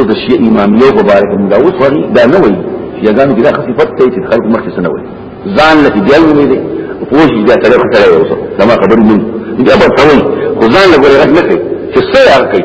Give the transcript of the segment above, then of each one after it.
او د شیعه امامیه مبارک دا اوس وری دا نه وایي یګانو کې دا خصيفت ته چې خلق مخکې سره وایي ځان له دې یو نه دي پوه دې دا سره خطر یو څه دا ما خبرې نه دي دا به ټول خو ځان له ګره نه کوي چې څه یار کوي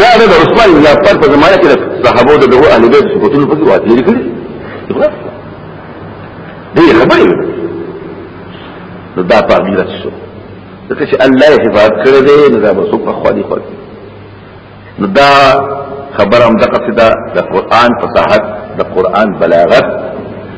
یا د عثمان بن عفان په زمانه کې صحابه د دغه اهل بیت صفاتونو په واټ لري کړی دې خبرې نو دا په امیر شو ځکه چې الله یې حفاظت کړی دی نو دا به څوک په خوا دی خو نو دا خبره هم دغه څه ده د قران فصاحت د قران بلاغت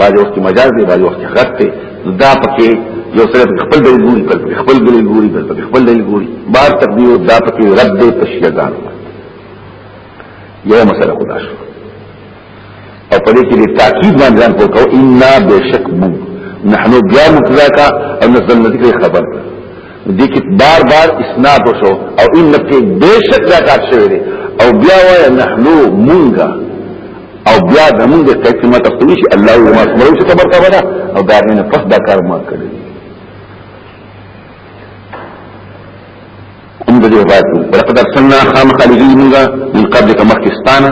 بعض وخت مجاز دی بعض وخت غلط دی دا پکې یو سره خپل دلیل ګوري بل پکې خپل دلیل ګوري بل پکې خپل دلیل ګوري بار تقدیر دا پکې رد دی تشیدان یو مسله خدا شو او په دې کې د تاکید باندې ځان پوکاو ان بشک مو نحنو بیا مقضا کا او نزل نذکر خبر کا دې کې بار بار اسناد وشو او ان کې بهشک دا کار شوی دی او بیا وای نحنو مونږه او بیا د مونږه کلمه تفصیلی شي الله یو ما سمرو چې خبر کا ودا او دا نه پس دا کار ما کړی ان دې روایت ولقد ارسلنا خام خالدی مونږه من قبل کمکستانه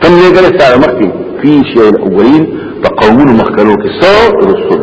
تم نه ګره سره مخکې فی شیء الاولین فقومون مخکلو کې سو رسول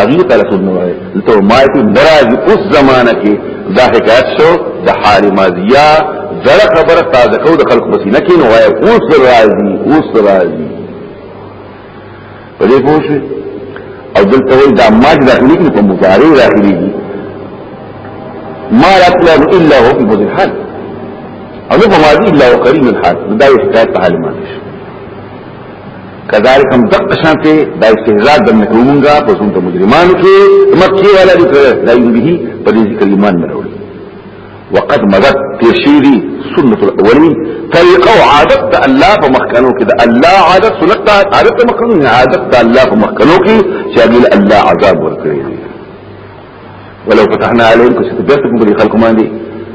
اغي ته رسول نو ته ما ته دراج اوس زمانہ کې دا حکایت شو د حال ماضیه زړه خبره تازه کو د خلق بسینه کې نو وای اوس راځي اوس راځي په دې پوه شئ او دلته وایي دا ماج داخلي کې په مضارع داخلي دي ما راتلو الا هو په بدل حال او نه په ماضي الا هو قريب الحال دا یو حکایت حال ماضي کذالک هم دقه شانته دا استهزاء د مکرومنګا په څون د مجرمانو کې مکی والا دې کړه دا یو به په دې ذکر ایمان نه وروړي وقد مدد تشيري سنة الاولين طريقه عادت الله په مخکنو کې د الله عادت سنت عادت مخکنو عادت الله په مخکنو کې چې الله عذاب ورکړي ولو فتحنا عليهم كشف جرتكم بلي خلق ماندي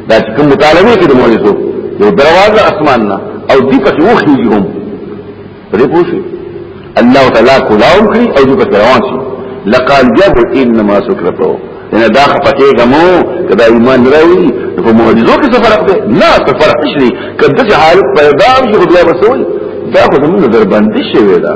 دا چې کوم مطالبه کې د معجزو یو دروازه اسمان نه او دې پکې وخیږي هم پرې پوښي الله تعالی کولاوم کړی او دې پکې روان شي لقال جاب انما سكرته ان دا خپکه غمو کدا ایمان راوي په معجزو کې څه فرق دی نه څه فرق شي کله چې حالت پیدا شي خدای بسوي دا خو زمونږ دربندې شوی دا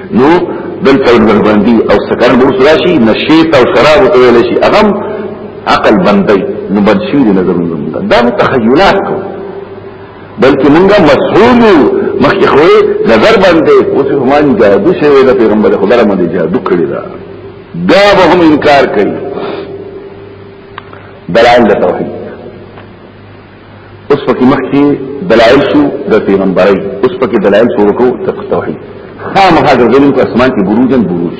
نو دلته وربندي او سکران به وسره شي نشیت او شراب ته ویل شي اغم عقل بندي نو بنشیر نظر موږ دا تخیلات کو بلکې موږ مسؤول مخکې خو نظر باندې اوس هم جادو شوی د پیغمبر خدا را باندې جادو کړی دا دا به هم انکار کوي دلائل توحید اوس پکې مخکې دلایل شو د پیغمبري اوس پکې دلایل شو کو توحید خام هغه ظلم کو اسمان کې بروجن بروج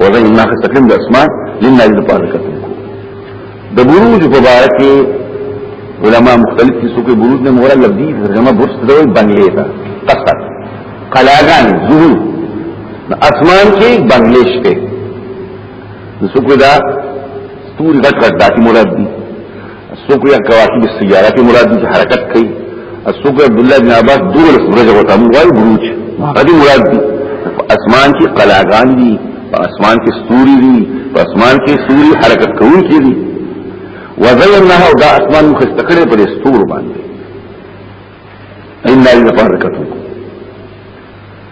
او زین نه تکلم د اسمان لنه د پاره کتل کو د بروج په باره کې علما مختلف کیسو کې بروج نه مورا لبدی ترجمه برس دوی بنگلې تا قصر قلاغان زهو اسمان کې بنگلې شته نو څوک دا ستوري غټ غټ داتي مراد دي سوکیا کواکب السیارات مراد دي حرکت کوي سوکیا عبد الله بن عباس دول سورج وته موږ وایو بروج هغه دي مراد دي اسمان کې قلاګان دي اسمان کې ستوري دي اسمان کې ستوري حرکت کوونکي دي وزینها دا اسمان مخستکړه پر ستور باندې ان لپاره کتو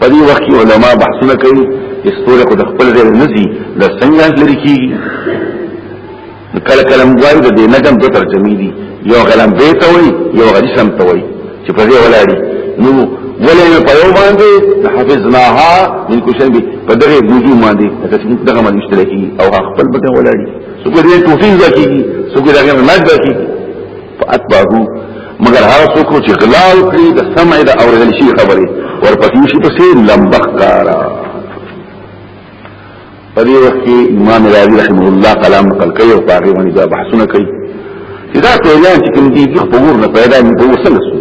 په دې وخت کې علما بحثونه کوي چې ستوري خو د خپل ځای نه ځي د څنګه لري کیږي کله کله موږ د دې نجم دوه ترجمې دي یو غلام به ته وي یو غلی سم ته وي چې په دې ولاړی نو ولې په یو باندې حفظناها من کوشن به په دغه وجو باندې چې موږ دغه باندې اشتراکي او خپل بده ولاړی څوک دې توفیق ځکیږي څوک دغه نه ځکیږي فاتبعه مگر هغه څوک چې غلا وکړي د سمع د اورېدل شي خبره ورپسې شي پسې لمبخ کارا په دې وخت کې امام راضي رحمه الله کلام نقل کوي او هغه باندې دا بحثونه کوي دا ته اعلان چې کوم دي په ور نه پیدا نه په وسل سو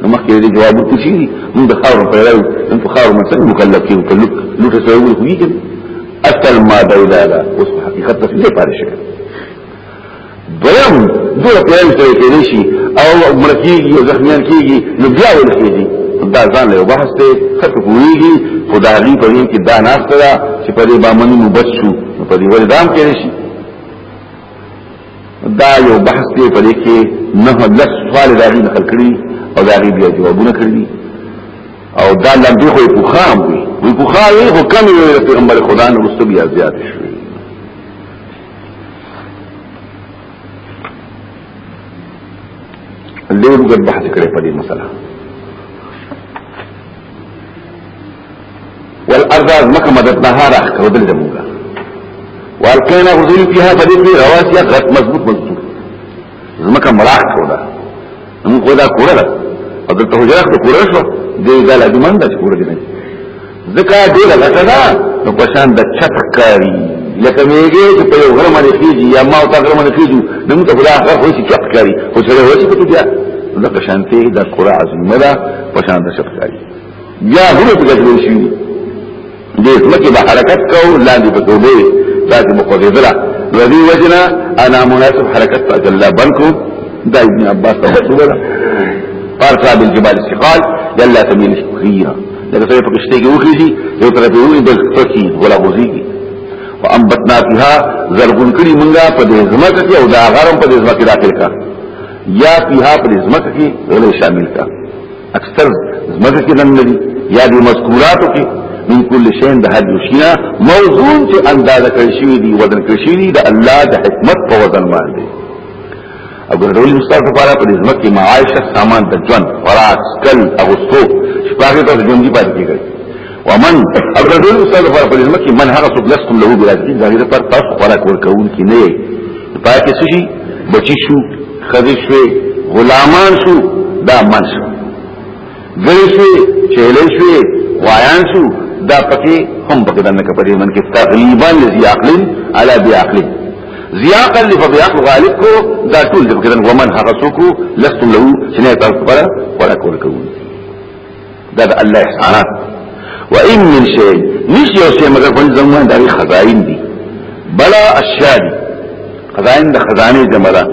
نو مخکې دې جواب ورکړي موږ د خاور پیدا نو په خاور مثلا مکلف کیو کله نو څه ویل کوي اصل ما دا دا اوس حقیقت ته څه پاره شي دویم دوه پیل سره کېږي شي او مرکیږي او زخمیان کېږي نو بیا ولخېږي دا ځان له بحث ته خطر کويږي خدایي په دې کې دا ناس کړه چې په دې باندې نو بچو په دې ور دام کې شي دا یو بحث دی په دې کې نه لس سوال داغي نقل کړی او داغي بیا جوابونه کړی او دا لمبي خو په خام وي وي په خام وي خو کم وي پیغمبر خدا نو مستبیا زیات شو ډېر د بحث کړي په دې مسله والارض مکه مدد نهار اخر ودل دموږه والکینا غزل فيها بدې رواسي غت مضبوط مضبوط زمکه مړاخ کوله نو کو دا کوړه ده او د توجه کو کوړه شو دې دا لګي من د کوړه دي زکه دې لګه دا نو پشان د چت کاری لکه میګه چې په یو غره باندې کیږي یا ما او تا غره باندې کیږي نو ته خدا هغه خو چې چت کاری خو سره وځي ته بیا د شانتي د قرعه عظیمه ده پشان د چت کاری بیا هم په ګټل شي د مکه به حرکت کو لاندې په دوبه ذات مقدره ذي وجنا انا مناسب حرکت ته الله بنکو دا ابن عباس ته مطلوبه ده فارسا بالجبال استقال جل تميل شكريا لکه سره پکشته کې وخی دي یو طرف یې وې بل پکې ولا بوزيږي وانبتنا فيها زرغون کړي مونږه په دې زمکه کې او دا غرم په دې زمکه داخل کا یا فيها په دې زمکه کې غلې شامل کا اکثر زمګه کې دن لري یا د مذکوراتو کې من کل شین د هر یوشینا موزون چې اندازه کړی شوی دی وزن کړی شوی دی د الله د حکمت په وزن باندې او ګرځول مستعفی لپاره په دې ځمکه معاش سامان د ژوند خوراک سکل او څو شپږ ته ژوندۍ پاتې کیږي ومن اګردل استاد پر پرېزمه کې من هغه څوک لستم له برازي دا غیر پر تاسو خوراک ورکول کې نه پای کې شي بچی شو خدي شو غلامان شو دا من شو ګل شو چهل شو وایان شو دا پکې هم پکې دنه کې پرې من کې تغلیبا لذي عقل على بي عقل زیاقا لفضیاق غالب کو دا ټول دې پکې دنه ومن هغه څوک لستم له چې نه تاسو پر خوراک ورکول دا د الله احسانات و ان من شی نش یو شی مگر په زمون دغه خزائن دي بلا اشیاء دي خزائن د خزانه جمع ده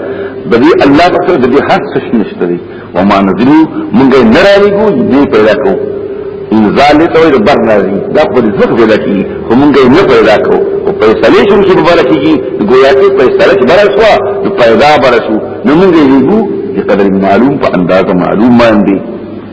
د دې الله په سره د دې هر څه نشته دي و ما نزلو مونږه نه رالیګو دې پیدا کو انزال ته وي بر نه دي دا په دې څه پیدا کی خو مونږه نه پیدا کو او په سلې شو چې مبارک کیږي ګویا کې په سره چې بر شو نو پیدا بر شو نو مونږه یې دې قدر معلوم په اندازه معلوم باندې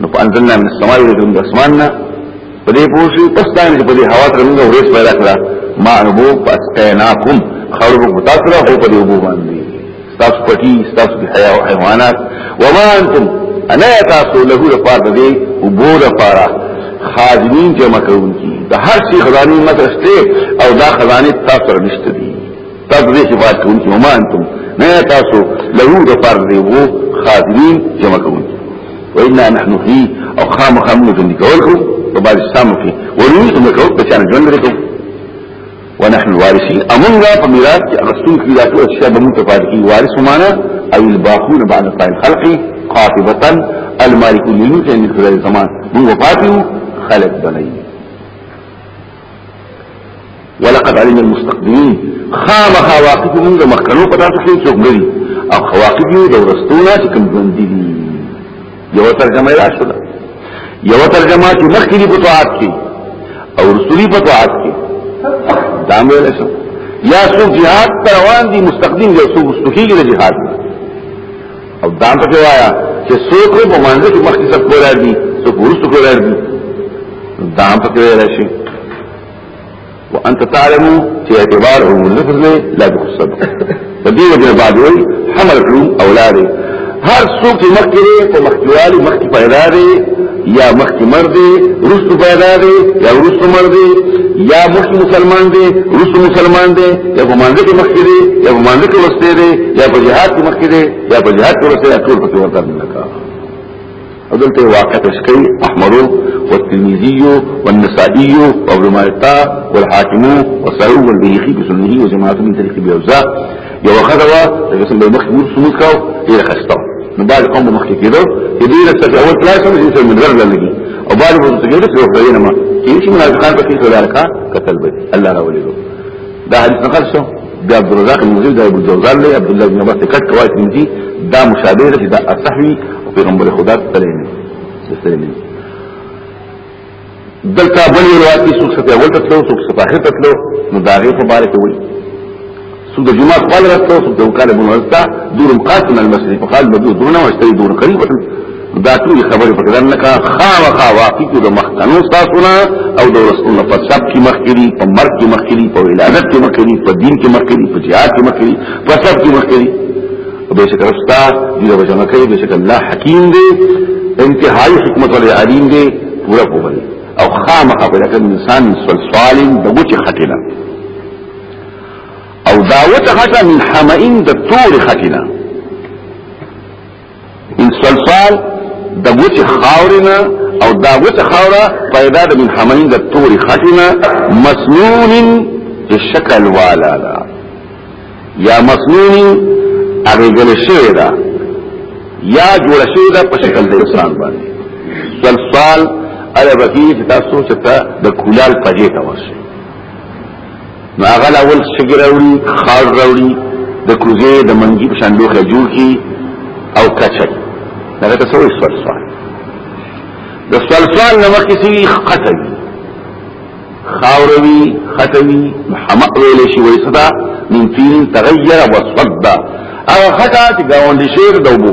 نو په انزلنا من السماء ورزقهم اسماننا په دې پوښي پس دا نه په دې هوا تر موږ ورس پیدا کړه ما انبو پسقیناکم خرب متاثر هو په دې وبو باندې تاسو پټي تاسو د حیا او حیوانات وما انتم انا تاسو له لپاره دې وبو لپاره خادمین جمع کوونکی د هر شي خزاني مترسته او دا خزاني تاسو نشته دي تاسو دې صفات کوونکي هم انتم نه تاسو له د فرض دی وو خاطرین جمع کوونکي وإنا نحن فيه او خام خامو ژوند کولکو په بعض سامو کې ولوي څه کو په چانه ژوند لري ونحن الوارثين امونغا په میراث کې اغستون کې راټو اشیاء به موږ ته پاتې کی وارث معنا او الباقون بعد قائل خلق قاطبه المالك للملك ان خلال زمان موږ پاتې خلق بنئ ولقد علم المستقدمين خامخا واقف موږ مخکنو په تاسو کې څوک لري او خواقف یو د ورستونه چې کوم ژوند دي یو ترجمه را شو یو ترجمه چې مخکې په طاعت کې او رسولي په طاعت کې دا مې لشم یا څوک jihad روان دي مستقدم یا څوک مستقیل jihad او دا په کې وایا چې څوک په مانځ کې مخکې څه کول راځي څوک ورسره کول راځي دا په کې ویل شي وانت تعلم چې اعتبار هو لفظ له لا بخصب فدی وجه بعد وی حمل کړو اولاد هر څوک چې مخکې په مخکېوالي مخکې پیدا دی یا مخکې مر دی ورسره پیدا دی یا ورسره مر دی یا مخکې مسلمان دی ورسره مسلمان دی یا په مانځ کې مخکې دی یا په مانځ کې ورسته دی یا په جهاد کې مخکې دی یا په جهاد کې ورسته دی ټول پکې ورته نه کا عدالت واقع تشکي احمد والترمذي والنسائي وابن ماجه والحاكم وسعيد والبيهقي بسنه وجماعه من طريق ابي اوزاع یو خدوا چې څنګه مخکې ورسمو کاو ډیر خسته نو بعد قوم مخکې کېدو دې له څه اول پلاسم چې من غرض لګي او بعد ورته کېدو چې په دې نه ما چې منافقان پکې څه لارکا قتل به الله راولېږي دا حدیث نقل شو بیا عبد الرزاق المزید دا ابو جوزان له عبد الله بن عباس کټ کوي تنځي دا مشابه ده دا اصحوی او پیغمبر خدا تعالی نه استلمي دلته بل روایت کې څوک څه اول تلو څوک څه اخر تلو نو دا غي مبارک وي څوک د جمعه خپل راځو څوک د وکاله بنورستا دور مقاتل المسجد فقال بدو دونه واشتري دور قريبه دا ټول خبرې په کړه لکه خاوه خا واقع د مخکنو تاسوونه او د رسول په سب کې مخکري په مرګ کې مخکري په ولادت کې مخکري په دین کې مخکري په جهاد کې مخکري په سب کې مخکري به شکر استا دې د جمع کوي به شکر الله حکیم دی انتهایی حکمت ولې علیم دی پورا کوي او خامخا په لکه انسان سلسال د وچ خټینه او دا وچ خټه من حمئن د تور خټینه ان سلسال د وچ خاورنا او دا وچ خاورا پیدا د من حمین د توري خټنا مسنون د شکل والا دا یا مسنون هغه ګل شوی دا یا جوړ شوی دا په شکل د انسان باندې سلسال الا بکی چې تاسو چې د کولال پجې ته ورشي نو هغه اول شګر راوړي خار راوړي د کوزې د منګي په شاندوخه جوړ کی او کچل دا ته سوې سوال سوال د سوال سوال نو مخکې سی خطوي خاوروي خطوي محمد ویل شي وې صدا من فين تغير وصدا هغه خطا چې گاوند شیر دوبو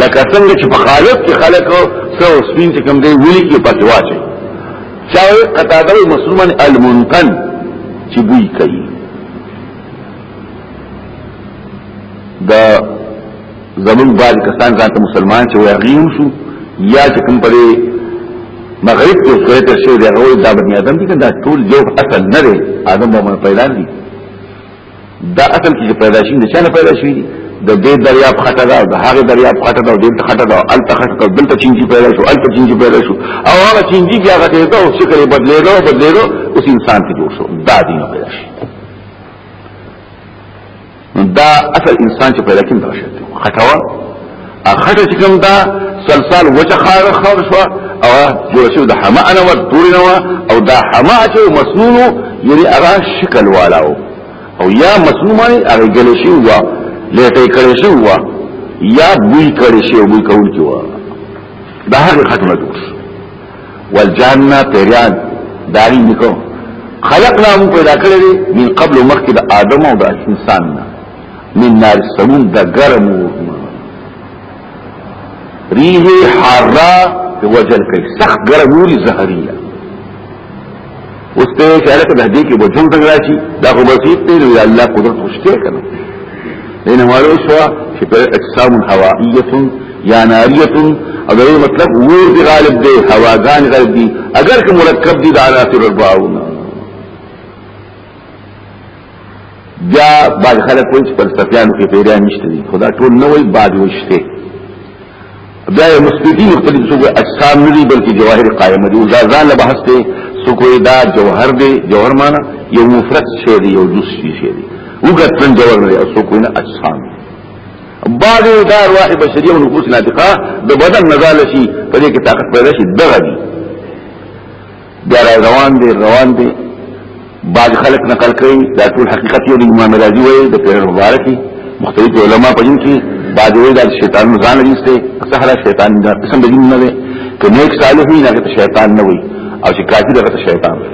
لکه څنګه چې په خالق کې خلق سو سپین چې کوم دی ویلي کې پاتې واچي چا قطاده مسلمان المنقن چې بوی کوي دا زمون بعد کسان ځان ته مسلمان چې وایغیم شو یا چې کوم پرې مغرب کې سره ته شي دا غوي دا بني ادم دي کنه دا ټول یو اصل نه دی ادم باندې پیدا دي دا اصل کې پیدا شي د چا نه پیدا شي د دې دریاب خټه دا د هغه دریاب خټه دا د دې خټه دا ال تخټه دا دلته چینجی پیدا شو ال چینجی پیدا شو او هغه چینجی بیا غته دا او شکل بدلیدو بدلیدو اوس انسان ته جوړ شو دا دین پیدا شي دا اصل انسان چې پیدا کیند راشه خټه اخټه چې کوم دا سلسال وجه خار خار شو او جوړ شو د حما انا ور توري نو او دا حما چې مسنون یعنی هغه شکل والاو او یا مسنون باندې هغه ګل شي وا لټه کړي شي وا یا بوی کړي شي بوی کول کی وا دا هغه ختمه جوړ والجنه پیران داری نکو خلقنا مو پیدا کړی من قبل مخکې د آدم او د انسان نه من نار سمون دا گرم ورنا ریح حرا وجل کئی سخت گرم وری زہریہ اس تے چاہلے کہ دہدی کی وجل تک راشی دا خو بسیط تے لوی اللہ قدرت خوشتے کنا لین ہمارے شوا چی پر اجسام حوائیت یا ناریت او دا مطلب ویر دی غالب دے حواغان غالب دی اگر که مرکب دی دا عناصر اربعونا بیا بعض خلک وایي چې فلسفیانو کې پیدا نشته دي خدا ټول نه وایي بعد وشته بیا یې مستفیدین خپل څو اجسام نه دي بلکې جواهر قائمه دي دا ځان له بحث ته سکوې دا جوهر دی جوهر معنا یو مفرد شی دی یو جز شی دی وګتن جوهر نه او سکوې نه اجسام بعض دا ارواح بشریه او نفوس ناطقه د بدن نزال شي په دې کې طاقت پیدا شي دغه دي بیا روان دي روان دي بعض خلک نقل کوي دا ټول حقیقت یو د امام رازي وایي د پیر مبارکي مختلف علما په جن کې بعض وایي دا شیطان ځان لګیسته سحر شیطان دا قسم د جن نه دی که نیک صالح وي نه شیطان نه وي او چې کافر هغه شیطان وي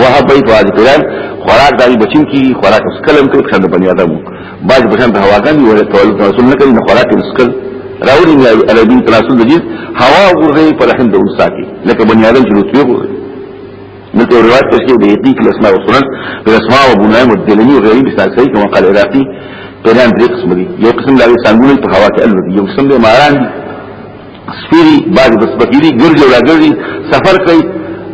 وه بای باز بلال خوراک دای بچین کی خوراک اسکلم کوي څنګه بنی آدم باز بچان د هواګان ولا تول رسول نه کوي خوراک اسکل راوړي نه عربي تراسل دجیز هوا ورغی پر هند او ساکي لکه بنی آدم چې روتیو ورغی دلته روایت تشکي دی دی کله اسماء او سنن پر اسماء او بنایم الدلمی او غیری بساسي کوم قال عراقي پیران درې قسم دي یو قسم لا څنګه په هوا کې الوزي یو قسم د ماران دي سپیری بعض بس بکیری ګرځي ولا ګرځي سفر کوي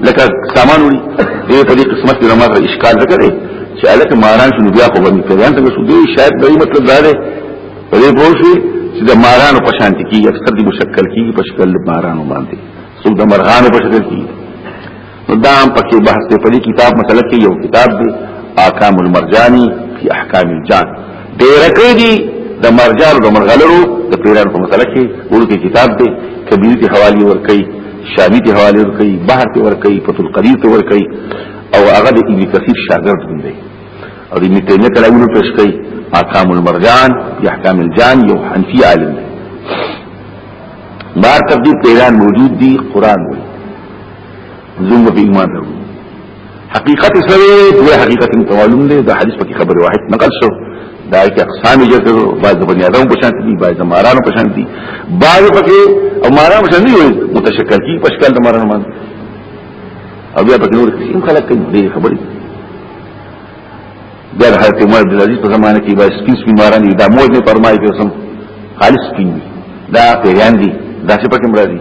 لکه سامان وړي دې په دې قسمت کې رمضان اشکال نه کوي چې الک ماران شنو بیا خو باندې پیران څنګه شو دې شاید دې مطلب دا دی په دې پوه شي چې د مارانو په شان کې اکثر دې مشکل کیږي په شکل مارانو باندې څو د مرغانو په شکل کیږي دا هم پکې بحث دی په دې کتاب مسله کې یو کتاب دی احکام المرجانی فی احکام الجان ډېر کې دي د مرجان د مرغلرو د پیران په مسله کې ورته کتاب دی کبیری ته حوالی ور کوي شامی ته حوالی ور کوي بحر ته ور کوي فتح القدیر ته ور کوي او هغه د ابن کثیر شاګرد هم دی او د ابن تیمیه کلامونه پیش کوي احکام المرجان فی احکام الجان یو حنفی عالم دی بار تبدیل پیران موجود دی قرآن وی زموږ په ایمان ورو حقیقت سره دوه حقیقت معلوم دی دا حدیث پکې خبره واحد نقل شو دا کې اقسام جزر بعض بنی آدم په شان دي بعض مارانو په شان دي بعض پکې او مارانو په شان دي متشکل دي په شکل د مارانو باندې او بیا پکې نور قسم خلق کوي دې خبرې بیا د حضرت عمر بن عزیز په زمانه کې به سپین سپین ماران دي دا موج نه فرمایي چې سم خالص سپین دي دا پیران دي دا څه پکې مرادي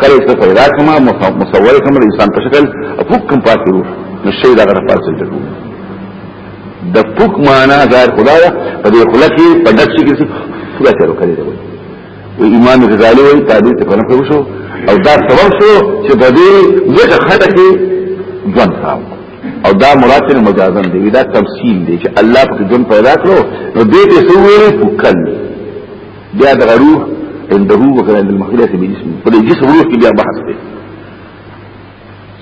کله څه پیدا کما مصور کوم د انسان په شکل فوق کم پاتې وو نو شی دا غره پاتې دی د فوق معنا ظاهر خدا ده په دې خلک کې په دک شي کې خدا چلو کړی دی و امام غزالی وی تعبیر ته کنه کوم شو او دا سبب شو چې د دې دغه خټه کې ژوند خام او دا مراد نه مجازن دی دا تمثيل دی چې الله په ژوند پیدا کړو نو دې ته سوې فوق کړی بیا د روح عنده وکړه د مخلص به جسم په دې جسم روح کې بیا بحث دی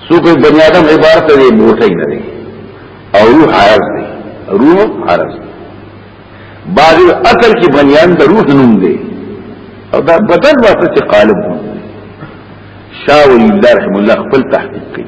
څوک بنی آدم عبارت دی موټی نه دی او روح عارض دی روح عارض دی بعض اصل کې بنی آدم د روح نوم دی او دا بدن واسطه قالب دی شاول الله رحم الله خپل تحقیق کوي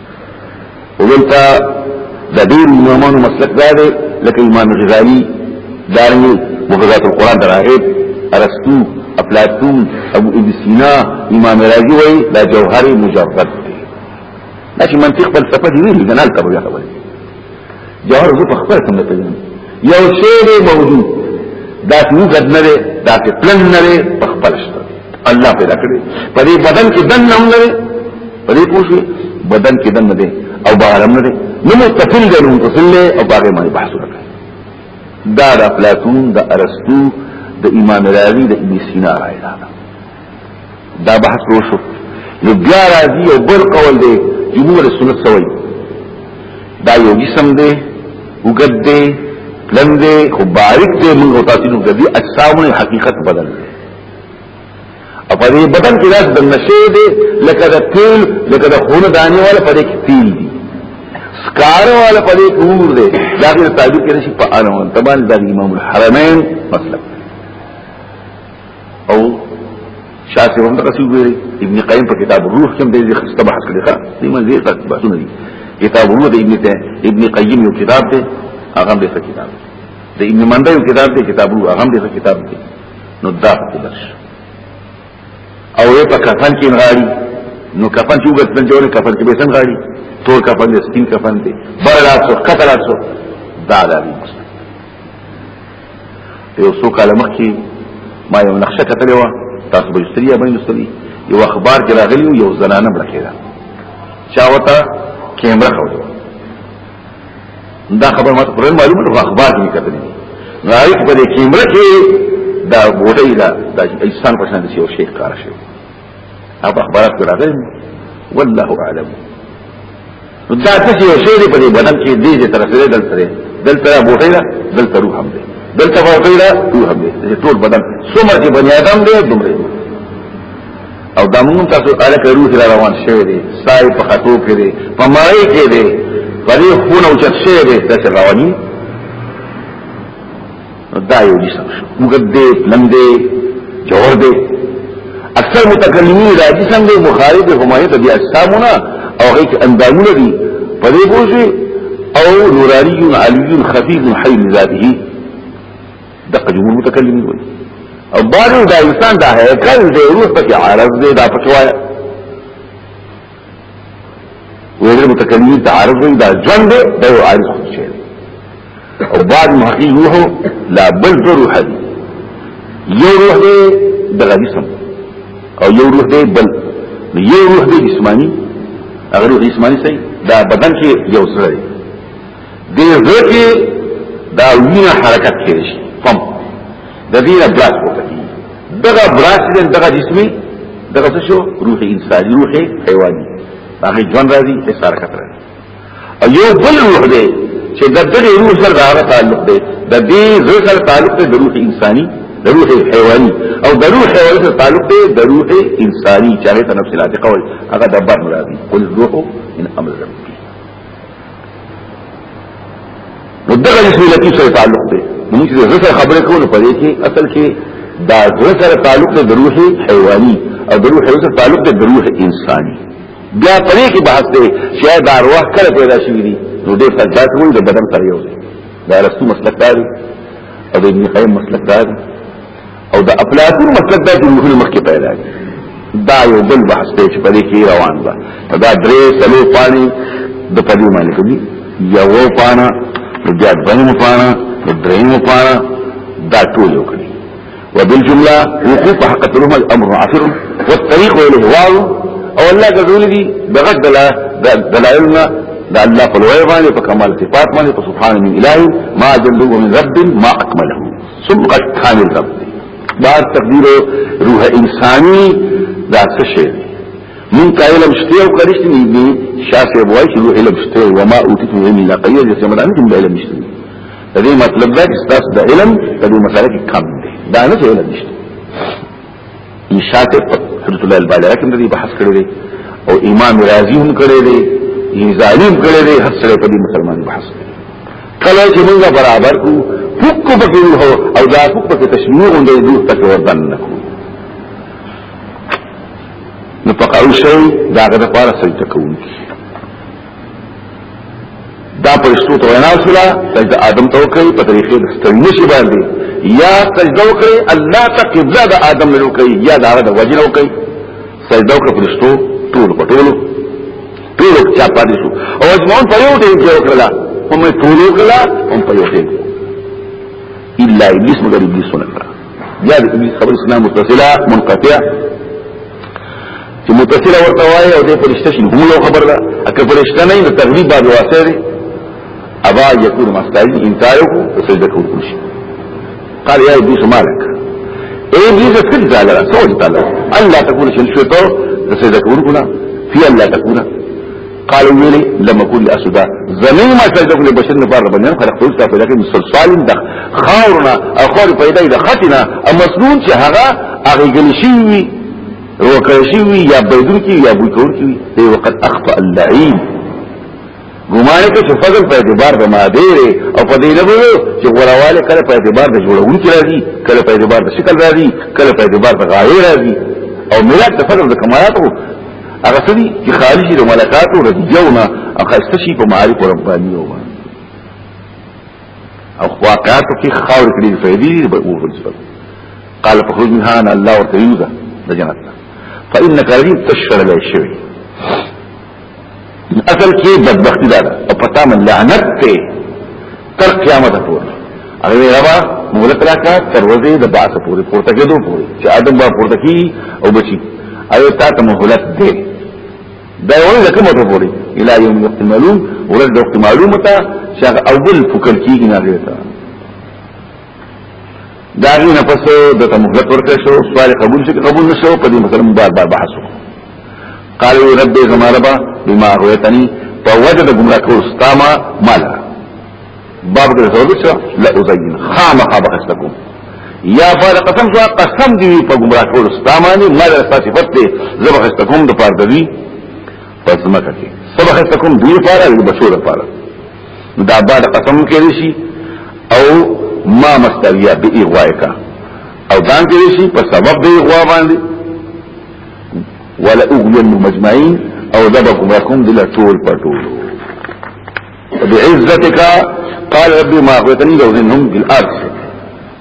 ودلته د ډېر امامانو مسلک دا دی لکه امام غزالی دارنګ مفردات القرآن در راغب ارسطو افلاطون ابو ابن سینا امام راضی وای دا جوهر مجرد دی دا چې منطق فلسفه دی ویل جنال ته وایي جوهر زه په خپل څنګه پیژنم یو شی دی موجود دا وګد نه دی دا چې پلن نه دی په خپل شته الله پیدا کړی په دې بدن کې دن نه دی په دې پوښي بدن کې دن نه دی او بهر نه دی نو مستقل دی نو متصل دی او باغې باندې بحث وکړي دا د افلاطون د ارسطو د امام راوی د ابن سینا راي دا دا بحث وشو نو بیا راځي او بل قول دی جمهور سنت سوي دا یو جسم دی وګد دی پلن دی خو باریک دی موږ تاسو نو ګدي اجسامونه حقیقت بدل دی او په دې بدن کې راځي د نشه دی لکه د تیل لکه د خون دانی والا په دې کې تیل دی سکار والا په دې کې نور دی دا غیر تعبیر کې نشي په اړه تبان د امام الحرمین مطلب او شاته هم دغه څه ویلي ابن قیم په کتاب روح کې هم دې خسته بحث کړی ښه دې منځې تک بحثونه دي کتاب روح د ابن ته ابن قیم یو کتاب دی هغه دې څه کتاب د ابن منده یو کتاب دی کتاب روح هغه دې څه کتاب دی نو دا څه درش او یې په کفن کې غاړي نو کفن چې وګت پنځور کفن کې به څنګه غاړي تور کفن دې سپین کفن دې بل راسو کتل راسو دا دا دې یو څو کاله مخکې ما یو نقشه کتلې و تاسو به استری یا باندې استری یو اخبار کې راغلی یو زنانه مړه کېده چا وته کیمره خو دا خبر ما پرون معلومه ده اخبار کې کتلې راځي په دې کیمره کې دا بوټي دا د ایسان په شان د یو شیخ کار شوی او په خبره کې راغلی والله اعلم دا څه یو شی دی په دې بدن کې دې چې تر سره دلته دی دلته بوټی ده دلته روح هم دی دلته بوټی ده روح هم دی ټول بدن څومره چې بنی آدم دی دومره او دا موږ تاسو الک روح را روان شوی دی سای په خطو کې دی په مای کې دی په دې خونه او چت شوی دی تاسو رواني دا یو دي سم شو مګدې لندې جوړ دې اکثر متکلمین راځي څنګه بخاری د همایه د بیا سامونه او هیڅ اندامونه دي په دې بوزي او نوراری علی خفیف حی ذاته دغه جمهور متکلمین وایي او بارو دا انسان دا هیکل دی روح پکې عارض دی دا پکې وایي ویل متکلمی تعارض وی دا جون دے دا یو عارض خود شئے او بعد محقیق روحو لا بل دو روح دی یو روح دے دغا جسم او یو روح دے بل یو روح دے جسمانی اگر روح جسمانی سی دا بدن کې یو سره دی دې ځکه دا وینه حرکت کوي پمپ د دې نه بلاس پورته کیږي دغه بلاس دې دغه جسمي دغه څه شو روح انساني روح حیواني هغه ژوند راځي هیڅ حرکت راځي او یو بل روح دی چې د دې روح سره دا تعلق دی د دې روح سره تعلق دی د روح انساني د روح حیواني او د روح حیواني سره تعلق دی د روح انساني چې هغه نفس العادي قول هغه د بر مرادي قل روح من امر ربي نو دغه اسم لکی سره تعلق دی نو موږ چې زړه خبرې کوو نو په دې کې اصل کې دا زړه سره تعلق دی د روح حیواني او د روح سره تعلق دی د روح انساني بیا په دې کې بحث دی چې دا روح کله پیدا شوې دي نو دې فجات وایي د بدن سره یو دی دا رسو مسلک دی او د ابن قیم مسلک دی او د افلاطون مسلک دا چې موږ مخکې پیدا کړ دا یو بل بحث دی چې په دې کې روان ده دا درې سلو پانی د پدې معنی کوي یو پانا د دویم پانا د دریم پانا دا ټول یو کړي وبالجمله وقوف حق تلهم الامر عفر والطريق اليه واو او الله جزول دي دغه دلائلنا دا الله په لوی باندې په کمال صفات باندې په سبحان من اله ما جلو من رب ما اكمله ثم قد كان الرب بار تقدیر روح انسانی دا څه شی من قائل مشته او کرشت نه دي شاسه وای چې روح علم شته و ما اوتیت من علم لا قیل چې سمران کې علم نشته دې مطلب دا چې تاسو د علم په دې مسله کې کم دي دا نه علم نشته مشاته حضرت الله البالغ کوم دې بحث کړی دی او امام رازی هم کړی دی غزالی هم کړی دی هر سره په دې مسلمان بحث کړی کله چې موږ برابر کو فوق پکې هو او دا فوق پکې تشمیه غونډې دوه تک وردن نکو نو پکاو شي دا غره لپاره سجده کوونکی دا پرشتو ته وینا وسوله سجده آدم ته وکړي په طریقې د ستړي شي باندې یا سجده وکړي الله ته قبله د آدم له وکړي یا دا د وجه له وکړي سجده وکړي پرشتو ټول په ټول ټول چا پاتې شو او اجمعون په یو ټیم کې وکړه هم ټول وکړه هم په یو ټیم الا ابلیس مگر ابلیس ونه کړ یا د ابلیس خبر اسلام متصله منقطع چې متصل ورته وایي او دې فرشته شي هم یو خبر ده اکه فرشته نه د تغلیب باب واسطه دي ابا یکون مستعد انکار کو سجده کول شي قال يا ابليس مالك اي ابليس كل زال لا سوج تعالى الا تقول شن شو تو سجده کول کنا في الا تكون قال ویلی لما كل اسدا زمین ما سجده کول بشر نه بار بنن خلق تو استاف لكن مسلسل ده خاورنا اخور پیدا ده خطنا امسنون چې هغه هغه گلشي روکرشی وی یا بيدر کی یا بوچور کی دی وقت اخطا اللعین ګمانه کې چې فضل په اعتبار د ماده او په دې نه وو چې غورواله کله په اعتبار د جوړون کې راځي کله په اعتبار د شکل راځي کله په اعتبار د غایې راځي او ملاک د فضل د کمالاتو هغه سړي چې خارج د ملکاتو رضیونه اخستشي په معارف رباني وو او واقعاتو کې خاور کړي فیدی به وګرځول قال فخرج منها ان الله ورتيوزا د جنت فانك رجيم تشفر له شوی اصل کې بدبختی ده او پتا من لعنت ته تر قیامت پورې هغه ربا مولک راکا تر ورځې د بعث پورې پورته کېدو پورې چې ادم با پورته کی او بچي او تا ته مهلت ده دا یو نه کومه ته پوری الی یوم وقت معلوم ورځ د وقت معلومه ته چې او بل فکر کیږي نه غیته دا غي نه پس د تمغلت ورکړ شو سوال قبول شي قبول نشو په دې مثلا بار بار بحث وکړو قال رب زما رب بما غويتني فوجد گمراه کول استاما مالا باب کې زوړ شو لا ازین خامخا بخستکم یا فال قسم شو قسم دی په گمراه کول استامانی ما در صفت دی زبخستکم د پاره دی پس مکه کې سبخستکم دی پاره دی بشور پاره دا بعد قسم کې شي او ما مستریا به ایغوای کا او دان کې شي په سبب دی ایغوا باندې ولا اغلن مجمعين او دبا گمراه کوم دل ټول پټول بعزتك قال ربي ما اغويتني لو ذنهم بالارض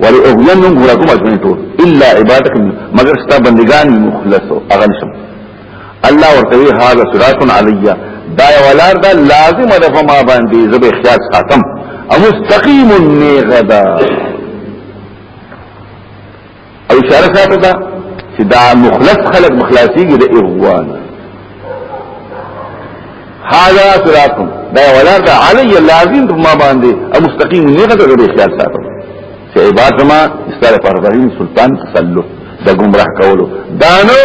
ولأغوينهم هلاكم اجمعين طول الا عبادك مگر ستا بندگان مخلصو اغنشم الله ورتوي هذا صراط علي دا ولار دا لازم ده فما باندې زب اختیار ساتم او مستقیم نیغه ده او اشاره ساته دا چې دا مخلص خلق مخلاصيږي د اغوان هذا صراط دا ولا دا علي لازم ما باندې او مستقيم نه غته د اختیار ساته چې عبادت ما استاره پر ظاهري سلطان تسلط دا گمراه کولو دانو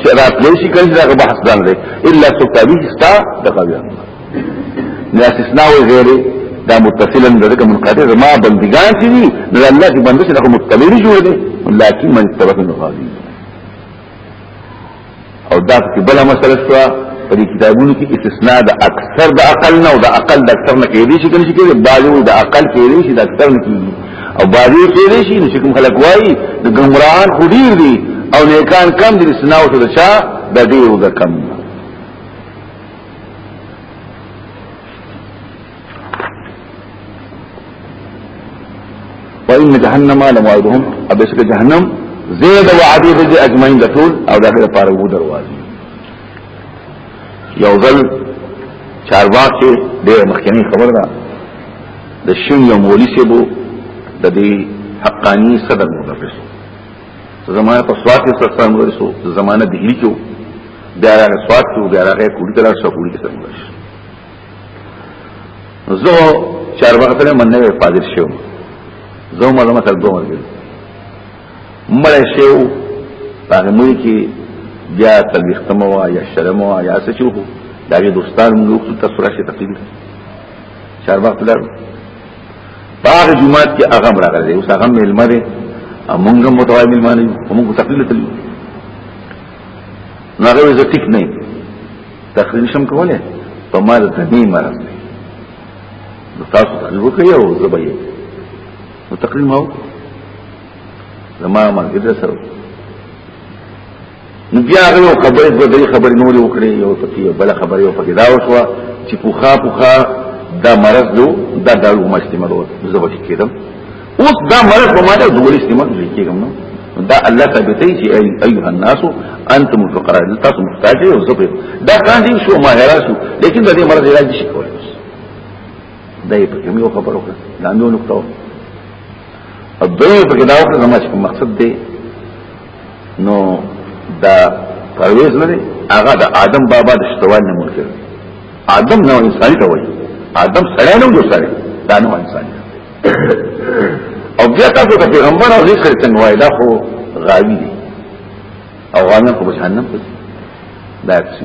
چې راتلې شي کله دا بحث دان لري الا سکتابي استا دغه لا استثناء غیر دا متصلا ذلك من قادر ما بندگان چې دي نو الله چې بندش له متمري جوړ دي لكن من اتبع الغالي او دا چې بل مسله شو په دې کتابونو کې استثناء د اکثر د اقل نه او د اقل د اکثر نه کېږي چې کله چې کېږي باجو د اقل کېږي چې د اکثر نه کېږي او باجو کېږي چې نو کوم خلک وایي د ګمراهان خډیر دي او نیکان کم دي استثناء او د چا د دې او د کم وإن جهنم لموعدهم أبسك جهنم زيد وعدي رجي أجمعين لطول أو داخل فارغو دروازي يوزل چارواق کې ډېر مخکنی خبر ده د شین یو مولوی سیبو د دې حقانی صدر مدرس زمانه په سواد کې سره سره مدرس وو زمانه دهلی کې وو بیا راغی سواد کې وو بیا راغی کوړی ته راځه کوړی کې سره مدرس زه چار وخت له مننه فاضل شوم زه معلومه تر دوه ورګل مړ شو هغه مې کې بیا تلوختمو یا شرمو یا څه چوه دا دوستان موږ ته سره شي تقریبا چار وخت لرو باغ جمعات کې هغه مرغه دی اوس هغه ملما دی امونګه متوای ملما نه امونګه تقلیل تل نو هغه زه ټیک نه تقلیل شم کوله په ما د دمي مرض دی نو تاسو تقلیل وکړئ او زه به یې نو تقلیل ما زما مرګ دې سره نو بیا هغه یو خبرې دوه درې خبرې نورې وکړې یو پکې یو بل خبرې یو پکې دا وشوه چې پوخا پوخا دا مرض دو دا دارو ما استعمال وو زه به کېدم اوس دا مرض په ماده دوه استعمال لري کېږم نو دا الله ثابتې چې ايها الناس انتم الفقراء تاسو محتاج یو زبر دا کان دي شو ما هراسو لیکن دا دې مرض علاج شي کولای دا یې پکې یو خبره وکړه دا نو نقطه او دوی پکې دا وکړه زموږ مقصد دی نو دا پرویز نه دی هغه د آدم بابا د شتوال نه منکر آدم نو انسان ته وایي آدم سره نه یو سره دا نو انسان او بیا تاسو ته پیغمبر او ذکر څنګه وایي دا خو غاوی دی او غاوی خو جهنم ته دا څه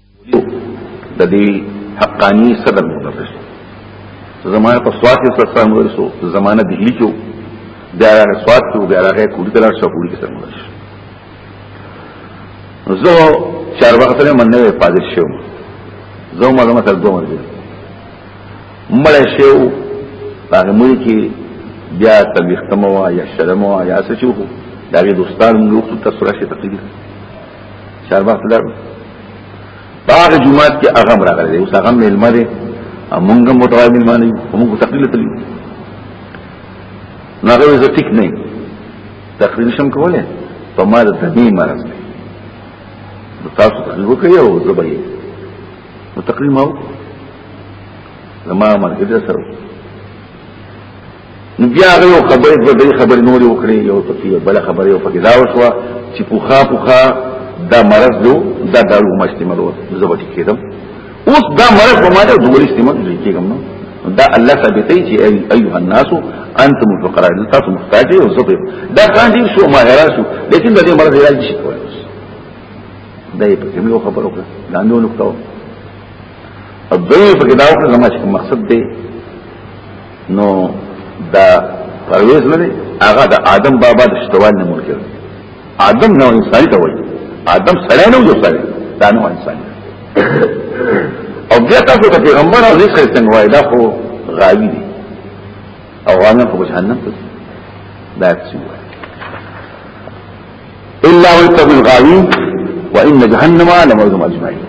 د دې حقانی صدر مدرس زمانه په سواد کې سره سره مدرسو زمانه دهلی کې بیا هغه سواد کې بیا هغه کوټه لار شو کوټه سره مدرس زه چار وخت سره مننه پاتې شو زه معلومه تر دوه مرګ مړ شو هغه مړ کې بیا تبختمو یا شرمو یا سچو دا دوستان موږ ته سره شي تقریر چار وخت لر باغ جمعات کې اغم راغلی اوس اغم ملما دی امونګ موټر ملما نه موږ تقریر تللی ناغه زه ټیک نه تقریر شم کوله په ما د دمي مرز دی تاسو تقریر وکړئ او زه به یې تقریر ما وکړم زما مرګ دې سره نو بیا هغه یو خبرې په دې خبرې نورې وکړې یو پکې بل خبرې یو پکې دا وشوه چې پوخا پوخا دا مرض دو دا دارو ما استعمال و زبټی کېدم اوس دا مرض په ما دا دوه استعمال دي کېږم نو دا الله ثابتې چې ايها الناس انتم الفقراء تاسو محتاج یو زبې دا کان دي شو ما هراسو لیکن دا دې مرض علاج شي کوي دا یې پکې یو خبر وکړه دا نو نقطه او دوی پکې دا وکړه زموږ مقصد دی نو دا پرویز نه دی هغه د آدم بابا د شتوال نه منکر آدم نو انسان ته وایي آدم سره نه یو سره دا نو انسان او بیا تاسو ته پیغمبر او ذکر څنګه وایي دا خو غاوی دی او غاوی خو جهنم ته دا څه وایي الا وانتم الغاوين وان جهنم لموزم اجمعين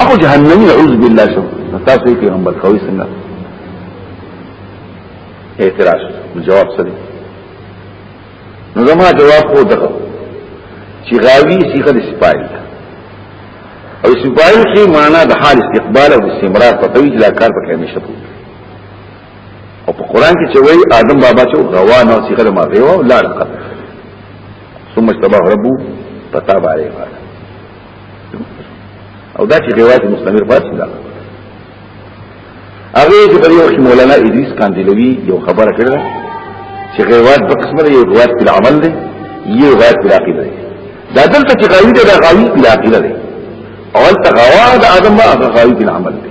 اخو جهنمي اعوذ بالله شو تاسو یې پیغمبر کوي څنګه اعتراض جواب سره نو زما جواب خو دغه چې غاوی صيغه د سپایل ده او سپایل کې معنا د حال استقبال او استمرار په توګه لا کار پکې نشته او په قران کې چې وایي آدم بابا چې غوا نه صيغه د ماضي او لا لقد ثم اجتباه ربه فتاب عليه او دا چې روایت مستمر پاتې ده هغه چې په یو کې مولانا ادریس کاندلوی یو خبره کړې ده چې روایت په قسمه یو روایت په عمل دی یو روایت په عقیده دی دا دلته چې غوی دی دا غوی په عقیده دی اول تغوا د ادم هغه غوی په عمل دی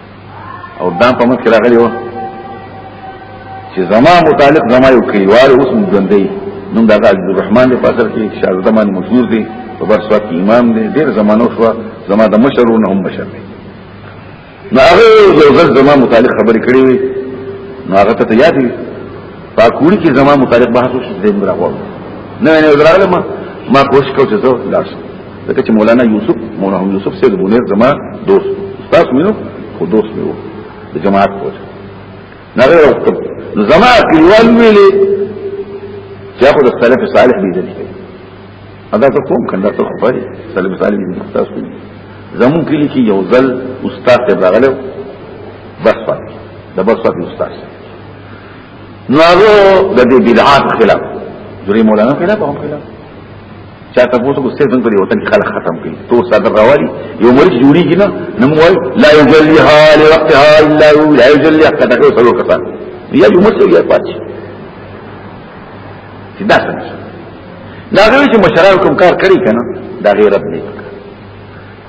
او دا په مخ راغلی و چې زما متعلق زما یو کلیوال اوس ژوندې نوم دا عبد الرحمن دی فاصل کې شاګرد باندې مشهور دی په برسوا کې امام دی ډیر زمانو شو زما د مشرونه هم مشر دی نو هغه یو ځل زما متعلق خبرې کړې وي نو هغه ته یاد دی پاکوړي کې زما متعلق بحث وشو دې مرغول نه نه درغله ما ما کوشش کوم چې زه لاړ شم ځکه چې مولانا یوسف مولانا یوسف سید بونیر زما دوست تاسو مینو خو دوست مې وو د جماعت په وجه نه غیر وختم نو زما کلیوال ویلې چې خو د سلف صالح دی دي ادا ته کوم کنده ته خو پري سلف صالح دی تاسو زمون کلی کې یو ځل استاد ته راغلو بس پاتې د بس پاتې استاد نو هغه د دې بدعات خلاف جری مولانا خلاف هم خلاف چا تاسو کو څه څنګه دی وطن کې خلک ختم کړي تو صدر راوالي یو مرج جوړي کینا نو وای لا یجلیها لوقتها الا هو لا یجلی حتى تکو سلو کتا یا یو مرج یا پات چې دا څنګه دا غوي چې مشران کوم کار کړی کنه دا غیرت نه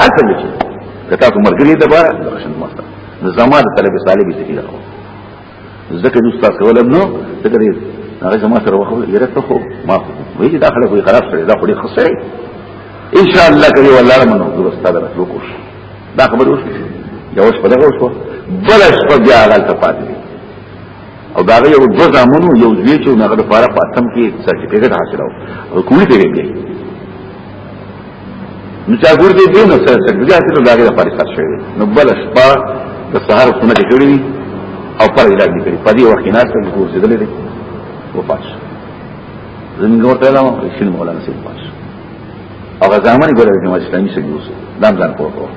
هلته دې چې کته ته مرګري د بار درشن ماته نو زما د طلب صالح به تکي راو ځکه نو تاسو ولا نو ځکه دې هغه زما سره وخو یې راته خو ما ویل دا خلک وي خراب سره دا خو دې خسه ان شاء الله کوي والله منو درست دا راتلو کوش دا خبر اوس یو څه په دغه اوس بلش په بیا غلطه پاتې او دا یو د زامنو یو ځوی چې هغه د فارق په اتم کې سرټیفیکټ حاصل او کومې ته ویږي نو چا ګور دې دې نو سره سره بیا چې دا غیر فارق شوی نو بل شپه د سهار سونه کې کړی او پر علاج دې کړی په دې وخت کې ناس ته ګور زیدلې دې وفات شو زمونږ ورته لا مو شین مولانا سي وفات شو هغه ځامن ګورې د اسلامي سره یوسو دام ځان پوهه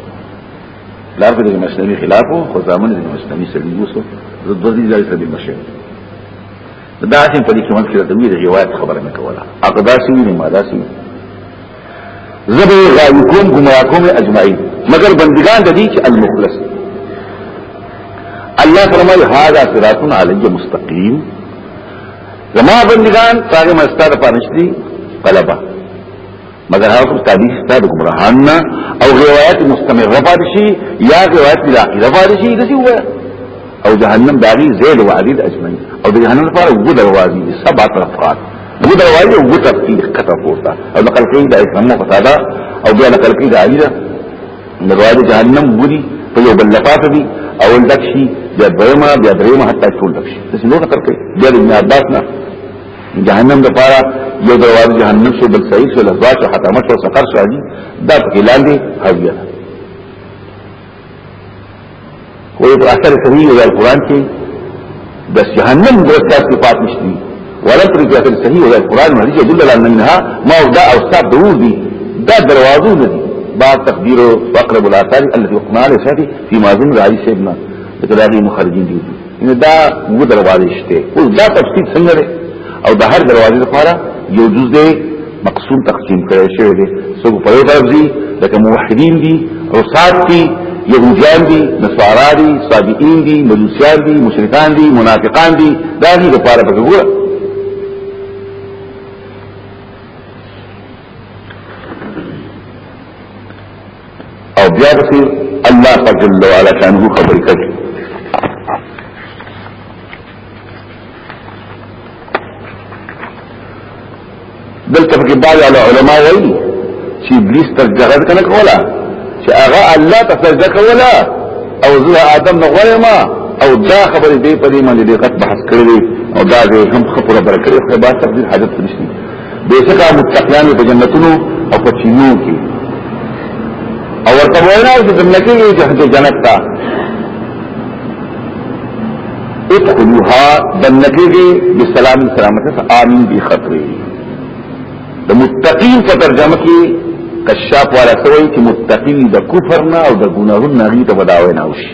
لار په دې مسلمي خلاف وو خو ځامن دې مسلمي سړي وسو زه د دې ځای سره مشه دا چې په دې کې مونږ د ویل روایت خبره نه کوله هغه دا سوي نه ما دا سوي زبر غایکم گمراکم اجمعین مگر بندگان د دې چې المخلص الله فرمایي هاذا صراط علی مستقیم زما بندگان تاګه مستاره پانشتي قلبه مگر هغه کوم تعبیر ستا د ګمراهان نه او روایت مستمر رفاد شي یا روایت بلا عقیده رفاد شي دسی هو او جهنم داغي زید وعدید اجمعین او د جهنم لپاره وو دروازې سبع طرفات وو دروازې وو تفصیل کته پورته او نقل کوي د اسلام فسادا او بیا نقل کوي د علی دا دروازې جهنم ودی په یو بل لفاف دي او لکشي بیا دویمه بیا دریمه حتی ټول لکشي دسی نو نقل کوي بیا د ابن عباس نه جهنم د پاره یو دروازه جهنم شو بل صحیح شو لزوا چې ختمه شو سفر شو دي دا په اعلان دي حاویه خو په اثر صحیح او قرآن کې د جهنم د څه صفات نشته ولا ترجع في الصحيح ولا القرآن ما رجع جل لأن منها ما ودا أو ساب دور دي دا دروازو دي بعد تقدير وأقرب الآثار التي وقنا عليه في مازن رعيس ابن لكن هذه مخرجين دي نو دا وو دروازې شته اوس دا تفصیل څنګه دی او د هر دروازې لپاره یو جز دی مقسوم تقسیم کړی شوی دی څوک په یو طرف دی لکه موحدین دي رسات دي يهوديان دي نصارا دي صابئين دي مجوسيان دي مشرکان دي منافقان دي دا دي لپاره په ګوره او بیا پکې الله پاک جل وعلا شانه خبرې کوي دلته کې بعض علماء وایي چې ابلیس تر جهاد کنه کولا چې هغه الله ته سجده کولا او زه آدم نه غواړم او دا خبرې دې په دې باندې دقت بحث کړې او دا دې هم خبره برکړې خو به تفصیل حاجت نشته بیسکا متقیان په جنتونو او په چینو کې او ورته وینا چې جنتی یې جهنم جنت تا ادخلوها جنتی کې بسلام سلامت سره امین بی خطرې د متقین په ترجمه کې کشاف والا سوی چې متقین د کفر نه او د ګناهونو نه غیته بداوي نه وشي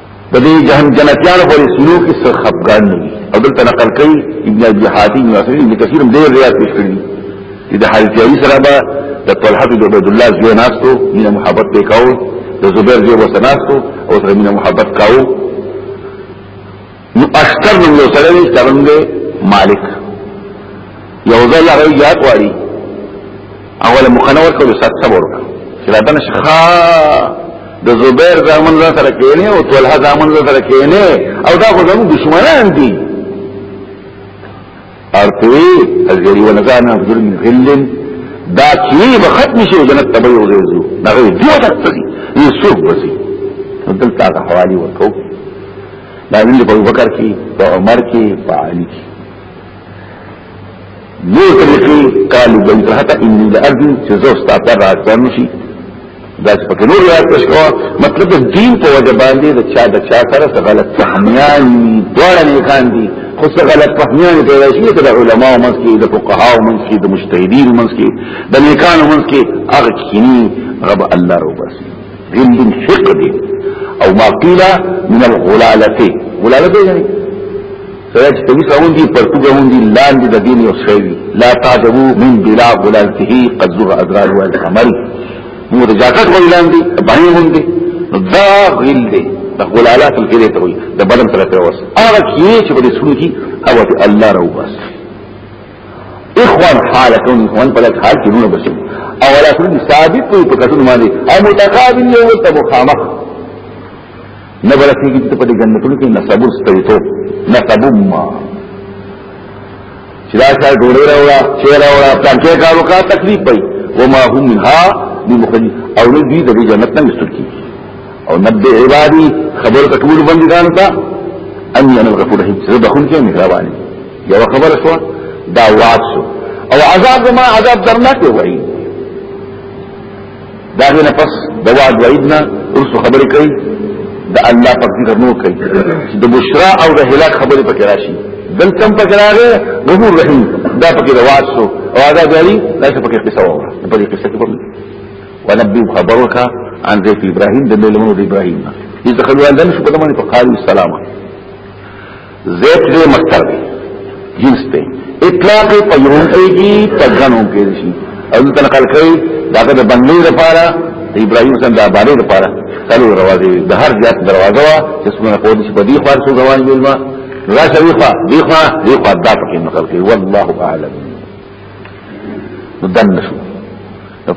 د دې جهان جنتیانو په سلوک کې سر خفقان نه او دلته نقل کوي ابن ابي حاتم ناصري ابن كثير دې روایت پیش کړی چې د حضرت علي سره به د طلحه بن عبد الله زوی ناستو مين محبت به کاو د زبير زوی به ناستو او سره مين محبت کاو نو اشتر نو یو سره یې څنګه مالک یو ځل هغه یاد واري اوله مخنه ورکول استاد صبر وکړه چې دا دنه شخا د زبیر زامن را سره کېنه او طلحه زامن را سره کېنه او دا خو زموږ دشمنان دي ارتوی الجری ونزان عبد من غل دا کی به ختم شي جنت تبي وزو دا غي دیو تکتي یوسف وسی دلته هغه حوالی ورکو دا ویل په بکر کې په عمر کې په علي کې نور طریقې قالو بل ته حتی ان الارض چې زو ستاسو د راځم شي دا چې په نور یاد تشکو مطلب د دین په وجه باندې د چا د چا سره څه غلط فهمیان دوړ نه کان دي خو څه غلط فهمیان دی راشي د علماء منځ کې د فقها منځ کې د مجتهدین منځ کې د نیکانو منځ کې هغه کینی رب الله رو بس غل حقد او ما قيل من الغلالته غلالته يعني سره چې تبي ساون دي پرتګ هون دي لاندې د دین یو شی لا تعجبوا من بلا غلالته قد ذو اضرار والقمر مو د جاکټ وی لاندې باندې هون دي دا غل دي د غلالات الکری ته وي د بدن سره په وس هغه کې چې په دې سونو کې او ته الله راو بس اخوان حالتون اخوان په لک حال کې نو بس او ولا ثابت په کتون باندې او متقابل یو ته مخامخ نه برسېږي چې په دې جنتونو کې نسبو ستړیتوب نسبو ما چې دا څار ډوړې راوړه چې راوړه پلان کې کار وکړه تکلیف پي وما هم منها بمخرج او نه دي د جنت نه مستر کی او نبي عبادي خبر تقول بندگان ته اني انا الغفور الرحيم زه بخون کې مهرباني یو خبر شو دا واسو او عذاب ما عذاب درناک وایي دا غي نفس د وعد وعیدنا اوس خبرې کوي د الله په ذکر نو کوي چې د بشرا او د هلاک خبرې پکې راشي دلته پکې راغی غفور رحیم دا پکې د وعد سو او دا غالي دا پکې قصه وره په دې قصه کې په ونبي خبرك عن ذات ابراهيم د ملمون ابراهيم اذا خلوا لن شو په دمانه په قالوا السلام زیت دې مستر دی جنس ته اطلاق په یو کېږي په غنو کېږي او د تنقل کوي داګه د بنگلې لپاره د ابراهيم سم د آبادې لپاره کلو روازي د هر ځات دروازه وا چې څنګه کوو چې په دې خور سو روان ویل ما را شوی خو دې خو دې خو دا پکې نقل کوي والله اعلم مدن شو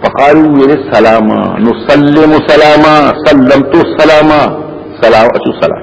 فقالوا يا السلام نسلم سلاما سلمت سلاما سلام اتو سلام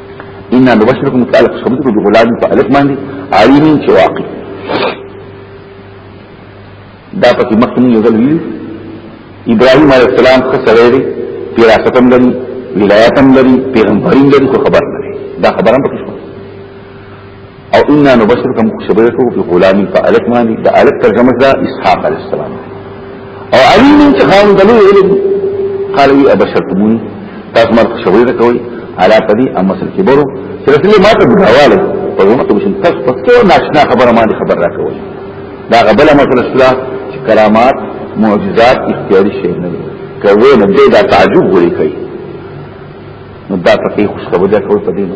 ان نبشركم تعالى خوشخبركم بغلام فالک باندې عالم چې واقع دا پکې مخکې یو ځل ویل ابراهيم عليه السلام څه سره دی پیراستم لري ولایتم لري پیغمبرین لري خو خبر نه دا خبره هم پکې او انا نبشرکم خبرت کو په غلام په الک باندې د الک ترجمه ده اسحاق علی السلام او علی من تخاون دلو علم قال وی ابشرتمونی تاسو مرته خبرت کوي علا پدی اما سل کبرو چې رسول ما ته بډاواله په زما ته بشم تاسو په څو ناشنا خبره باندې خبر راکوي دا غبل مسله شلا چې کرامات معجزات اختیاري شي نه کوي نه دا تعجب وري کوي نو دا پکې خوشخبری کوي په دې نه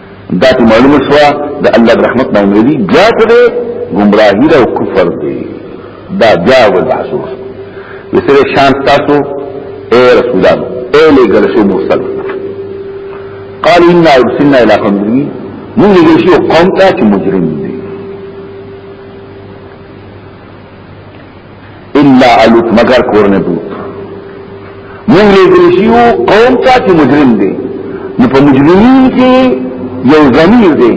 ذات معلومه شوا د الله رحمت نه اميدي بیا ته گمراهی او کفر دی دا بیا ول محسوس مثل شان تاسو اے رسولان اے لګل شو مرسل قال ان ارسلنا الى قوم مجرمين من لګل شو قوم ته مجرم دي الا علوت مگر کورنه بوت مونږ له ګرځیو قوم ته چې مجرم دي نو په مجرمین کې یو ضمیر دی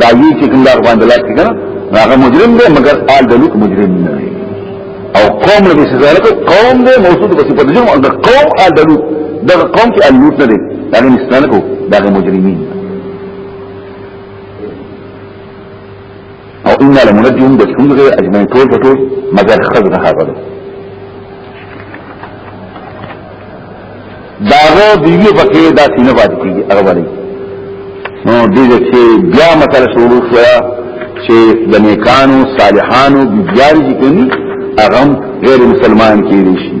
دا یی چې کوم لار باندې لاس کېږي هغه مجرم دی مگر آل دلوت مجرم نه دی او قوم له سزا له قوم دی موصوف په صفت جرم او قوم آل دلوت دا قوم کې آل دلوت نه دی دا نه استنه کو دا مجرمین دی او ان لمنجون د ټول غیر اجمعین ټول په ټول مگر خذ نه هغه داغه دیو پکې دا سینه باندې کیږي هغه باندې نو دې چې بیا مثلا شروع شو چې د نیکانو صالحانو بیان دي کني هغه غیر مسلمان کیږي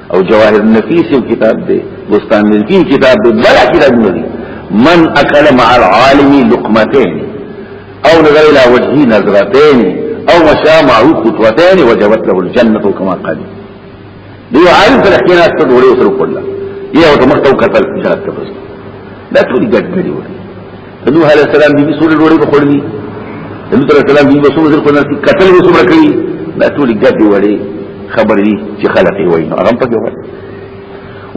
او جواهر نفیس یو کتاب دی بستان ملکین کتاب دی بلا کتاب نه دی من اکل مع العالم لقمتين او نظر الى وجهه نظرتين او مشى معه خطوتين وجبت له الجنه كما قال دی عالم پر اختیارات ته ډوړې وسره کړل یو ته مخته وکړل چې راځي دا ټول ګډ ګډي وره نوح علیہ السلام بی بی سوره ډوړې په خور دي نبی صلی الله علیه وسلم بی بی سوره ذکر کړل چې قتل یې سوره کړی دا ټول ګډ وړي خبر دي چې خلق یې وایي نو هغه په کې وایي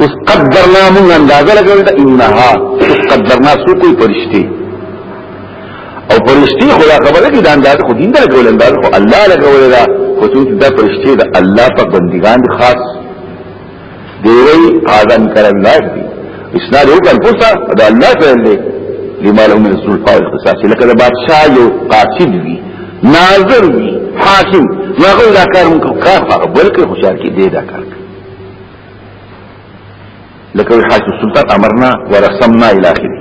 اوس قدرنا موږ اندازه لګول دا انها قدرنا سو کوئی فرشتي او فرشتي خو دا خبره کې دا اندازه خو دین دا لګول اندازه خو الله لګول دا خصوص دا فرشتي دا الله په بندگان خاص دیوی آدم کر اللہ دی اسناد یو کن پوستا دا اللہ فعل دی لما له من السلطه والاختصاص لکه دا بادشاہ یو قاصد وی ناظر وی حاکم نو هغه دا کار مونږ کار هغه بلکې خوشاله کې دی دا کار لکه حاکم سلطان امرنا ورسمنا الى اخره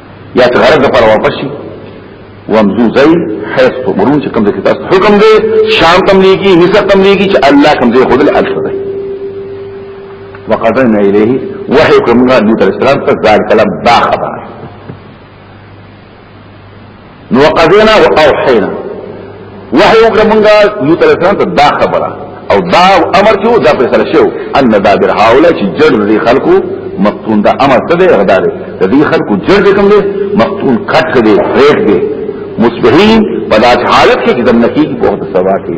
یا چې غرض پر واپس شي ومزو زي حيث تمرون چې کوم ځای تاسو حکم دی شام تم لګي مصر تم لګي چې الله کوم ځای خود له الف دی وقضينا اليه وحي کومه نو تر اسلام ته ځان کلام دا خبر نو قضینا او اوحینا وحی وکړه مونږه یو تل سره ته دا خبره او دا امر چې دا په سره شو ان دا بر حواله چې جړ دي خلکو مقتون دا امر ته دی غدا دی د دې خلکو جړ دي کوم دي مقتون کټ دي ریټ دي مصبحین په داس حالت کې چې دنه کې په سبا کې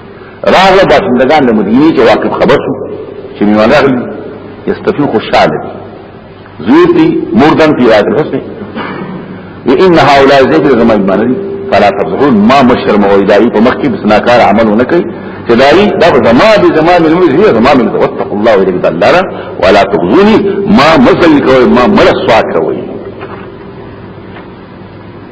راغله باسندگان د مدینه چې واقع خبر شو چې میوان راغلی یستفین خوشحاله دي زوی دی مردن فی رایت الحسن و ان هؤلاء زید زما ایمان دي فلا تبذحون ما مشر مویداری په مخ کې بسناکار عمل نه کوي چې داری دا زما دي زما من موږ هي زما من واتقوا الله ورجد الله ولا تخزوني ما مزل کوي ما ملسوا کوي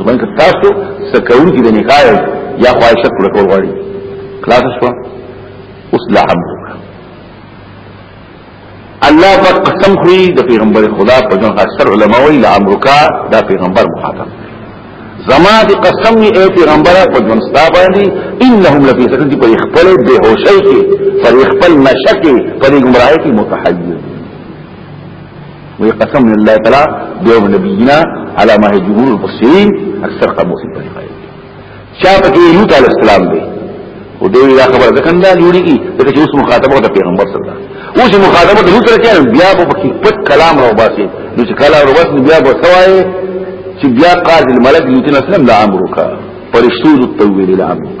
ځوان که تاسو سکون کې د نکاح یا خواهش کړو کول غواړي خلاص شو اوس لا هم الله په قسم خوري د پیغمبر خدا په جون اکثر علما وی لا امرکا دا پیغمبر مخاطب زما دي قسم یې اے پیغمبر په جون ستا باندې انهم لفی سکن دي په خپل به هوشي کې په خپل نشکه په گمراهي کې متحیر وی قسم لله تعالی دیو نبینا علی ما هی جمهور المفسرین اکثر قاموس طریقه چا پکې یو تعالی السلام دی او دوی دا خبره ده کنده جوړیږي ځکه چې اوس مخاطب د پیغمبر سره ده اوس مخاطب د لوتر کېن بیا په پکې پټ کلام راو باسي نو چې کلام راو باسي بیا به سوای چې بیا قاضي الملک لوتر اسلام دا امر وکړه فرشتو د تویل الامر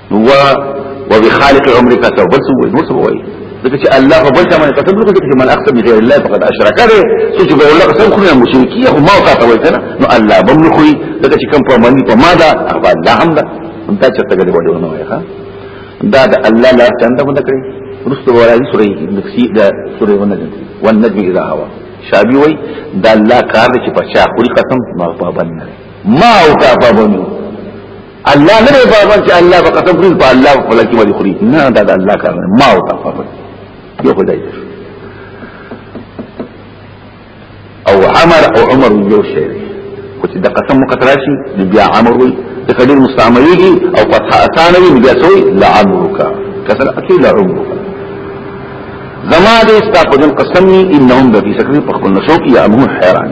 هو وبخالق عمرك توبه سوى نو سوى ځکه چې الله په بل باندې قسم وکړي چې من اقسم بغیر الله فقد اشرك له څه چې الله قسم خو نه مشرکی هو ما تا ته وایي نو الله بم نه خوې ځکه چې کوم په باندې په ما دا هغه الله هم ده هم تا چې ته غلي وړو نه وایي ها دا د الله لار څنګه مونږ کړی رسو ورایي سورې نفسي دا سورې ونه ده والنجم اذا هوا شابي وایي دا الله کار چې په چا خوري قسم ما په باندې ما او تا په باندې الله نه دی پابند چې الله په قسم خوري په الله په لکه باندې خوري نه دا د الله کار نه ما او تا پابند یو خدای دی او عمر او عمر یو شی دی خو چې د قسم مقتل شي نو بیا عمر وي د قدیر مستعمليږي او فتح اسانه وي بیا سوی لعمرک کسر اکی لعمرک زما دې ستا په قسم انهم به فی سکری په خپل نشو کې یا مو حیران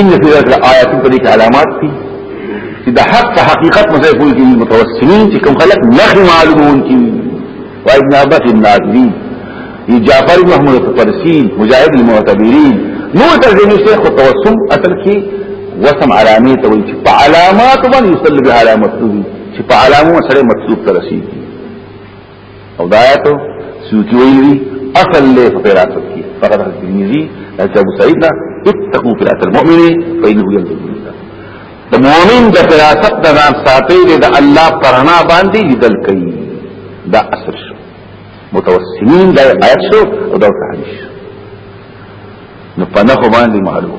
ان في ذلك الايات په دې علامات دي چې د حق حقیقت مزه کوي چې متوسلین چې کوم خلک نه معلومون کی وای ابن عباس النادری جعفر بن محمود الطرسی مجاهد المعتبرین نو ترجمه شیخ توسم اصل کې وسم علامه ته وایي چې په علامات باندې یصل به علامت دي چې په علامو سره مطلوب ترسي او دا آیاتو سیوتی ویلی اصل لے فقیراتو کی فقط حضرت ترمیزی حضرت ابو سعید نا اتقو فرات المؤمن فإنه ينظر من الله دا مؤمن دا فراسق دا نام ساتی دے دا اللہ پرنا باندی لدل کئی دا اصل شو متوسمین دا آیت شو او دا تحریش نو پنخو باندی معلوم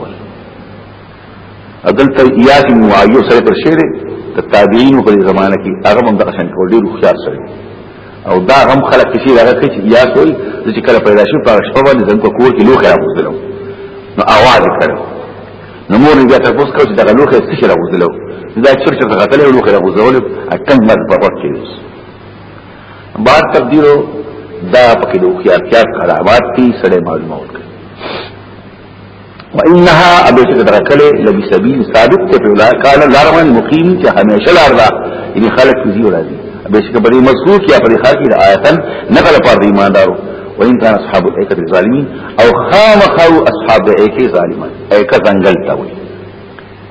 عدالت یاد معیو سره پر شعر د تابعین په زمانه کې هغه هم د قشن کول ډیر خيار سره او دا هم خلک کشي راغی چې یا کوئی چې کله پیدا شو په شپه باندې ځنکو کور کې لوخه راوځلو نو आवाज کړو نو مور یې بیا تاسو کو چې دا لوخه څه راوځلو دا چر چر غتلې لوخه راوځول اکن مر په وخت کې بار تقدیرو دا پکې لوخه کیا کرامات دي سره معلومات وانها ابي تدركله لبي سبيل ثابت تبلا قال لارمن مقيم چې هميشه لار دا ان خلق زي ولا دي ابي شک بری مذکور کیا پر خاکی آیتن نقل پر ایماندارو وان كان اصحاب الايكه الظالمين او خام خو اصحاب الايكه ظالمان ايکه ځنګل تا وي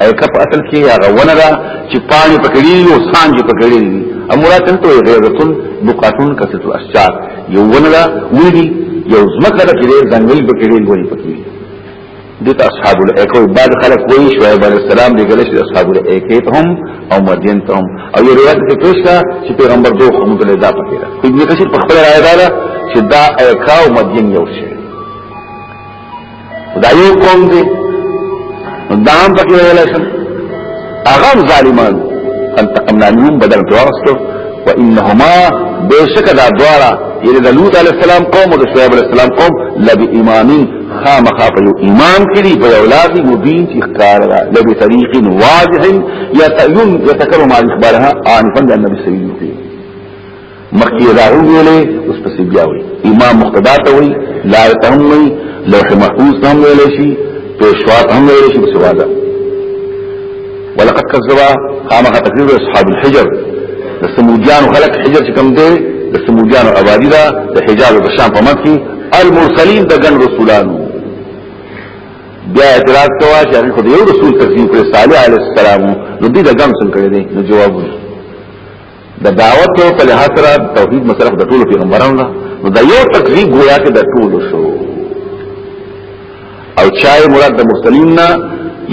اي کپ اصل کې هغه ونه ده چې پانی پکړي او سانجي پکړي دي امرات ته غیرتون بقاتون کثرت الاشجار یو ونه ده ودي یو زمکه ده کې ځنګل پکړي ګوري پکړي دته اصحاب الايکه بعد خلق وایي شعیب علی السلام دی ګلش اصحاب الايکه ته هم او مدین ته هم او یو روایت کې پیش ده چې پیغمبر دوه خمد له دا پکې ده خو دې کثیر په خپل راځه چې دا ایکا او مدین یو شي دا یو قوم دی دا هم پکې ویل شم هغه ظالمان انتقمنا منهم بدل واغستو وانهما بشک دا دوارا یعنی دا لوط علیہ السلام قوم و دا شعیب علیہ السلام قوم لبی ایمانین خامخا په یو ایمان کړي په یو لاري مبين چې ښکار را لبي طريق واضح يتكلم عن اخبارها عن فن النبي صلى الله عليه وسلم مخکې دا ویلې اوس پسې بیا وی امام مقتدا ته وی لا تهم وی لوح محفوظ هم ویلې شي پېښوات هم ویلې شي بس واده ولقد كذبا قامها تكذيب اصحاب الحجر د سمودیان خلق حجر چې کوم دی د سمودیان آبادی دا د حجاز او شام په منځ کې المرسلین د ګن رسولانو بیا اعتراض کوا چې هغه خو یو رسول تکذیب کړ صالح علیه السلام نو دې د ګم څنګه کړی دی نو جواب ورکړي د دعوت په لحاظ سره توحید مصرف د ټولو پیغمبرانو ده نو دا یو تکلیف گویا کې د ټولو شو او چای مراد د مرسلین نه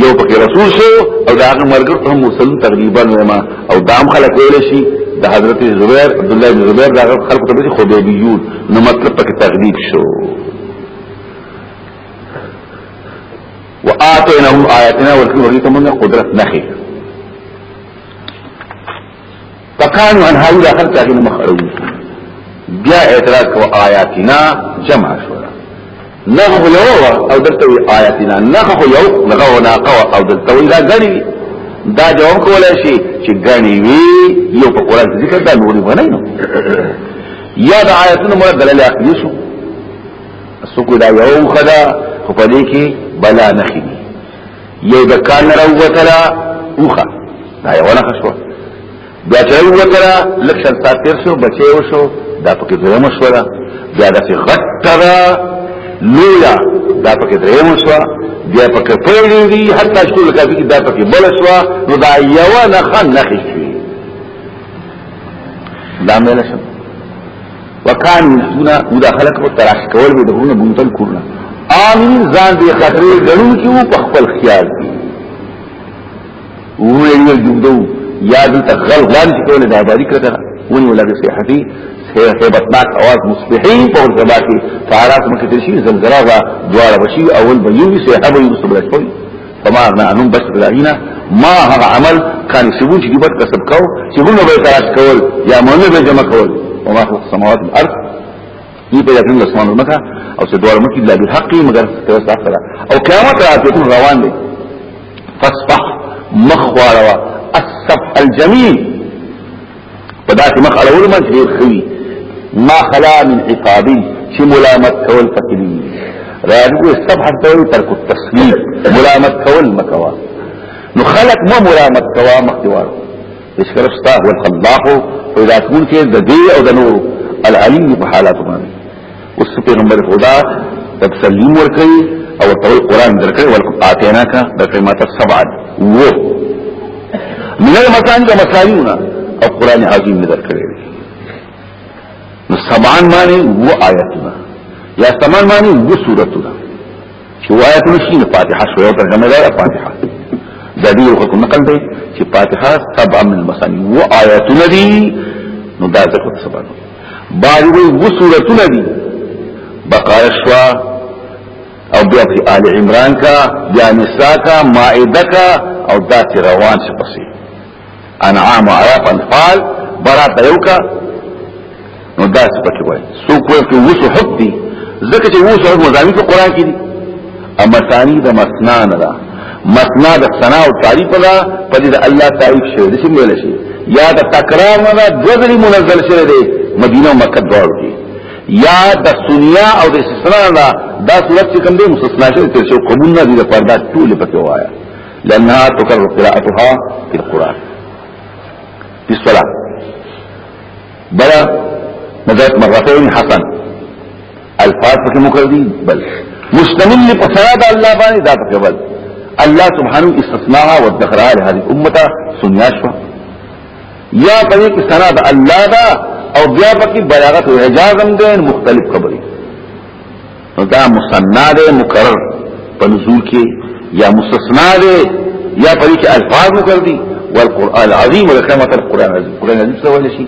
یو پکې رسول شو او دا هغه مرګ ته هم مرسل تقریبا وما او دام خلک ویل شي د حضرت زبیر عبد الله بن زبیر دا خلق ته به خدیبیون نو مطلب پکې تقریب شو وآتیناهم آیاتنا ورکړو هغه ته موږ قدرت نخي فکانو ان هاولا خلق هغه مخړو بیا اعتراض کو آیاتنا جمع شو نخ یو او دلته آیاتنا نخ یو لغه ناقه او دلته دا غني دا جواب کولای شي چې غني وی یو په قران ذکر دا نور غني نو یا د آیاتونو مراد دلاله عقلی شو سکو دا یو خدا خو په دې کې بلا نخې یو د کان راوتلا اوخه دا یو نه خشو بیا چې راوتلا لکشل تاتیر شو بچي وشو دا پکې دریم شو دا بیا د غټرا لویا دا پکې دریم شو بیا پکې پېړې دي حتی شکل کافي کې دا پکې بل شو نو دا یو نه خن نخښي دا مې نشم وکانو یستونا او دا خلق په تراش کول به دغونه بوتل کورنا آمین ځان دې خطرې ګڼو چې وو په خپل خیال کې وو یې جوړو یا دې تغل غوان چې کوله دا باندې کړه ونی ولا صحتی هیبتناک اواز مصبحین په ورځبا کې فارات مکه ترشي زلزلہ وا دواره بشي اول به یو صحابه یو صبر کوي فما اغنا عنهم بس الذين ما هغه عمل كان يسيبون چې دوی کسب کو چې ګونه به تراش کول یا مونږ به جمع کول او ما خلق السماوات والارض دي په یقین اسمان المکه او چې دوه مکه الا بالحق مگر تاسو او قیامت راځي روان دي فاصبح مخواروا الصف الجميل په داسې مخ اړول منځ ډېر ښه وي ما خلا من عقاب چې ملامت کول پکې دي راځي استبحث ته ترک التسلیم ملامت کول مکوا نو خلق مو ملامت کوا مخدوار ذکر استا هو الخلاق او ذاتون کې د دې او د نور العلیم په حالات باندې اوس پیغمبر خدا تسلیم ورکړي او ته قران درکړي ورکو اتینا کا د کلمات السبع وو من المسان د مسایونه او قران عظیم درکړي نو سبعان معنی وو آیاتونه یا سبعان معنی وو سورتونه چې آیاتونه شي فاتحه شو یو ترجمه ده فاتحه د دې یو حکم نقل دی چې فاتحه سبع من المسان وو آیاتونه دي نو دا ځکه سبعان باندې وي وسورتونه دي بقره شوا او بیا په آل عمران کا بیا نساء کا مائده کا او ذات روان شي پسې انعام عرب انفال برات یو کا نو دا څه پکې وایي سو کوی په وسو حق دي ځکه چې وسو مزامین په قران کې دي اما ثانی د مسنا نه دا مسنا د ثنا او تعریف دا په دې الله تعریف شوی د څنګه ویل شي یا د تکرار نه دا دوزلی منزل شوی دی مدینه او مکه دواړو کې یا د سنیا او د استثناء نه دا صورت چې کوم دی مستثنا شوی تر څو قبول نه دي د پردا ټول پکې وایا لانها تکرر قراءتها فی القران فی الصلاه بلا مزات مرتين حسن الفاظ پکې مقرری بل مشتمل په سراد الله باندې دا پکې بل الله سبحانه استثناء او ذکرها له هذه امته سنیا شو یا پدې کې سراد الله دا او بیا پکې بلاغت او اعجاز هم دي مختلف خبرې دا مصنع ده مکرر په نزول کې یا مستثنا ده یا پدې کې الفاظ مقرری والقران العظیم ولکلمه القران العظیم قران العظیم څه ویل شي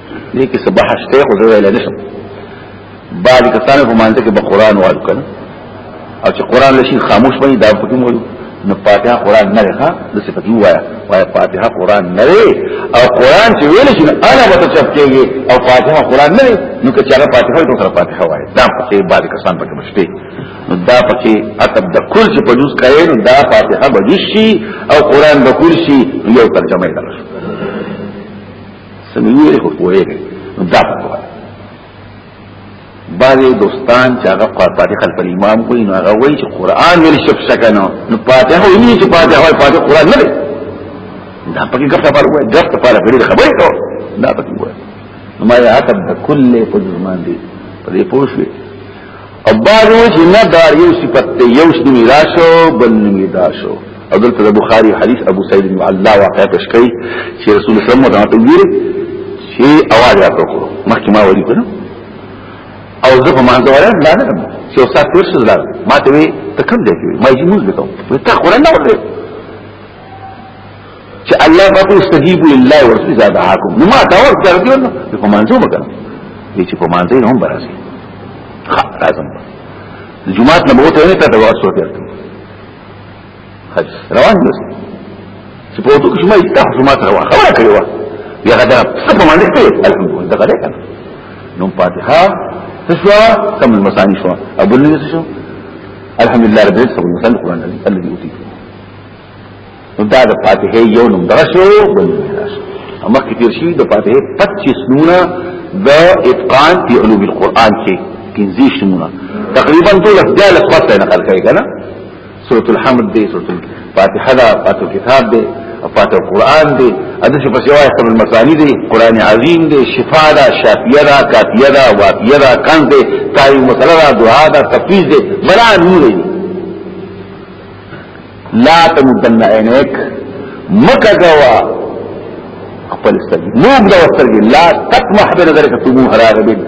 دې کې صباح شته خو زه ویل نشم بعد کسان په مانځ کې به قران وایو کنه او چې قران لشي خاموش باندې دا پکې مو نو فاتحه قران نه ښه د څه پکې وایا وایا فاتحه قران نه او قران چې ویل شي انا به څه کېږي او فاتحه قران نه نو که چېرې فاتحه ټول سره فاتحه وایي دا پکې بعد کسان پکې مشته نو دا پکې اتب د کل چې په جز کوي نو دا فاتحه به شي او قران به کل شي یو ترجمه یې درشه سمینه خو کوی نو دا کوه بعضی دوستان چې هغه فاتحه خلف امام کوي نو هغه وایي چې قران ویل شپ شکنه نو فاتحه ویل چې فاتحه وایي فاتحه قران نه دی دا پکې ګټه پر وایي ګټه پر غړي خبرې ته دا پکې وایي نو ما یې عتب د کله په ځمان دی په دې پوښوي او بعضو چې نه دار یو صفت دی یو شنو میراشو بل نمی داشو او دلته د بخاری حدیث ابو سعید بن الله واقعا تشکي کوي چې رسول الله صلی الله علیه وسلم چې اواز راکړو مخکې ما وری کړو او زه په مانځه ولاړم لا نه چې او سات ورسره لا ما ته وی ته کوم ځای کې ما یې موږ وکړو ته قرآن نه ورته چې الله پاک استجیب لله ورسې زاد حاکم نو ما دا ورته راځي نو په مانځو وکړه دې چې په مانځې هم براسي ها راځم جمعات نه بوته نه ته دا ورته ورته روان دي چې په وګړو کې ما یې تاسو ما سره خبره کړې و بیا غدا څه په مانځې ته الحمدلله دا غلې کنه نو فاتحه شو کم المسانی شو ابو النبي شو الحمدلله رب العالمين صلى الله عليه وسلم الذي اوتيته نو دا د فاتحه یو نوم درشو بل درشو اما کې تیر شي د فاتحه 25 نونه د اتقان په علوم القرآن کې 15 نونه تقریبا ټول افضل اخوات نه نقل کوي کنه سورۃ الحمد دی سورۃ الفاتحه دا فاتحه کتاب دی فاتح القرآن دی ادش پس یو آیت من مسانی دی قرآن عظیم دی شفا دا شافیه دا کافیه دا وافیه دا کن دی تایو مسئلہ دا دعا دا تفیز دی بلا نور دی لا تمدن عینک مکه گوا خپل سترګې مو بلا سترګې لا تطمح بنظرك تمو هراغبین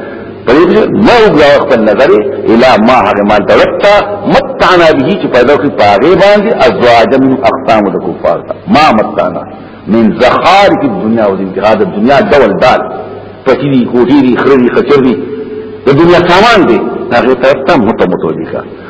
پریږي ما وګړه خپل نظر اله ما هغه مال دولتا متعنا به چې پیدا کوي پاغه باندې ازواج من اقسام د کفار ما متعنا من زخار کی دنیا او د انتقاد دنیا ډول دال پتی دی کوټی دی خرری خچر دی د دنیا سامان دی هغه طرف ته متمتوجه کا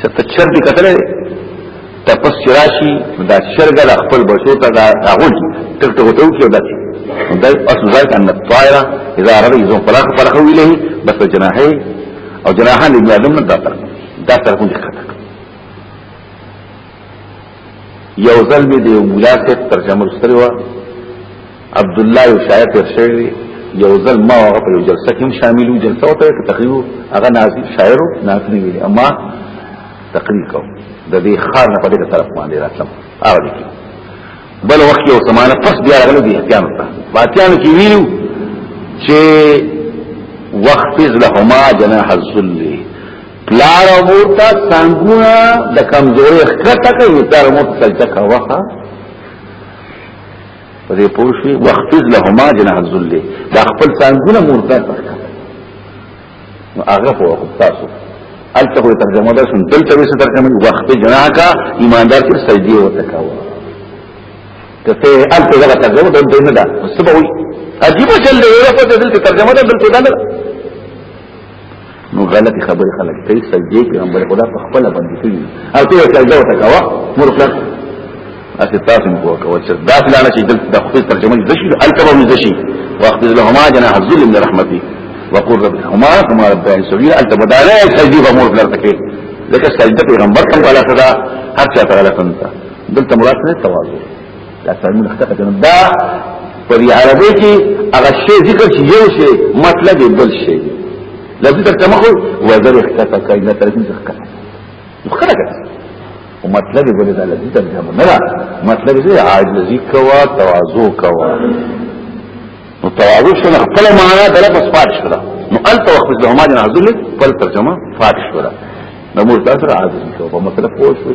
چې ته چر دې کتلې ته پس چراشي دا چرګ د خپل بچو ته دا غول ټک ټک ټک کې ودی دا اصل ذلك ان الطائره اذا رضي ذو فراغ فرخوا اليه بس جناحي او جناحان ابن ادم نه دا تر دا تر کوم ښه یو ځل مې د مولا صاحب ترجمه لوستلې وه عبد الله یو شاعر تیر شوی دی یو ځل ما هغه په جلسه کې هم شامل و جلسه وته کې تقریر هغه نازي شاعر نازلی ویل اما تقریر کو د دې خار نه په دې طرف باندې راتلم هغه دي بل وخت یو سمانه پس بیا راغلی دی احتیام ته فاتیان کې ویلو چې وقفز لهما جناح الذل پلار او مور ته څنګهونه د کمزوري ښکته کوي تر مور سجده کوه په دې پوښي وخت لهما جناح الذل دا خپل څنګهونه مور ته ورکړه هغه په وخت تاسو الته کوئی ترجمه ده سن دلته وسه ترجمه وخت جناح کا ایماندار کې سجدي وته کاوه ته ته الته دغه ترجمه ده نه ده سبوي عجیب چل دی یو په دلته ترجمه ده دلته ده نو غلطي خبرې خلک کوي سجدي پیغمبر خدا په خپل باندې کوي او ته سجده وته کاوه مور خپل اته تاسو مو کوه چې دا فلانه چې د خپل ترجمه دې شي الکبه مې دې شي واخذ لهما جناح الذل من رحمتي وقل رب هما كما ربيان صغيرا انت بداله سجدي په مور خپل تکي لکه سجده پیغمبر کوم ولا صدا هر چا تعالی کوم دلته مراد نه تواضع دا فرمون خطقه جنب دا په دې عربي کې هغه شی ذکر چې یو شی مطلب بل شی لفظ تر تمخو وزر اختفى کاینا تر دې ځخه مخرجه او مطلب دې دا لفظ تر جمع نه دا مطلب دې عاجزي کوا تواضع کوا نو تواضع شنه خپل معنا د لفظ پات شوه نو انت وقف له ما جن عذل فل ترجمه فات شوه نو مرتاثر عاجزي کوا مطلب پوه شوه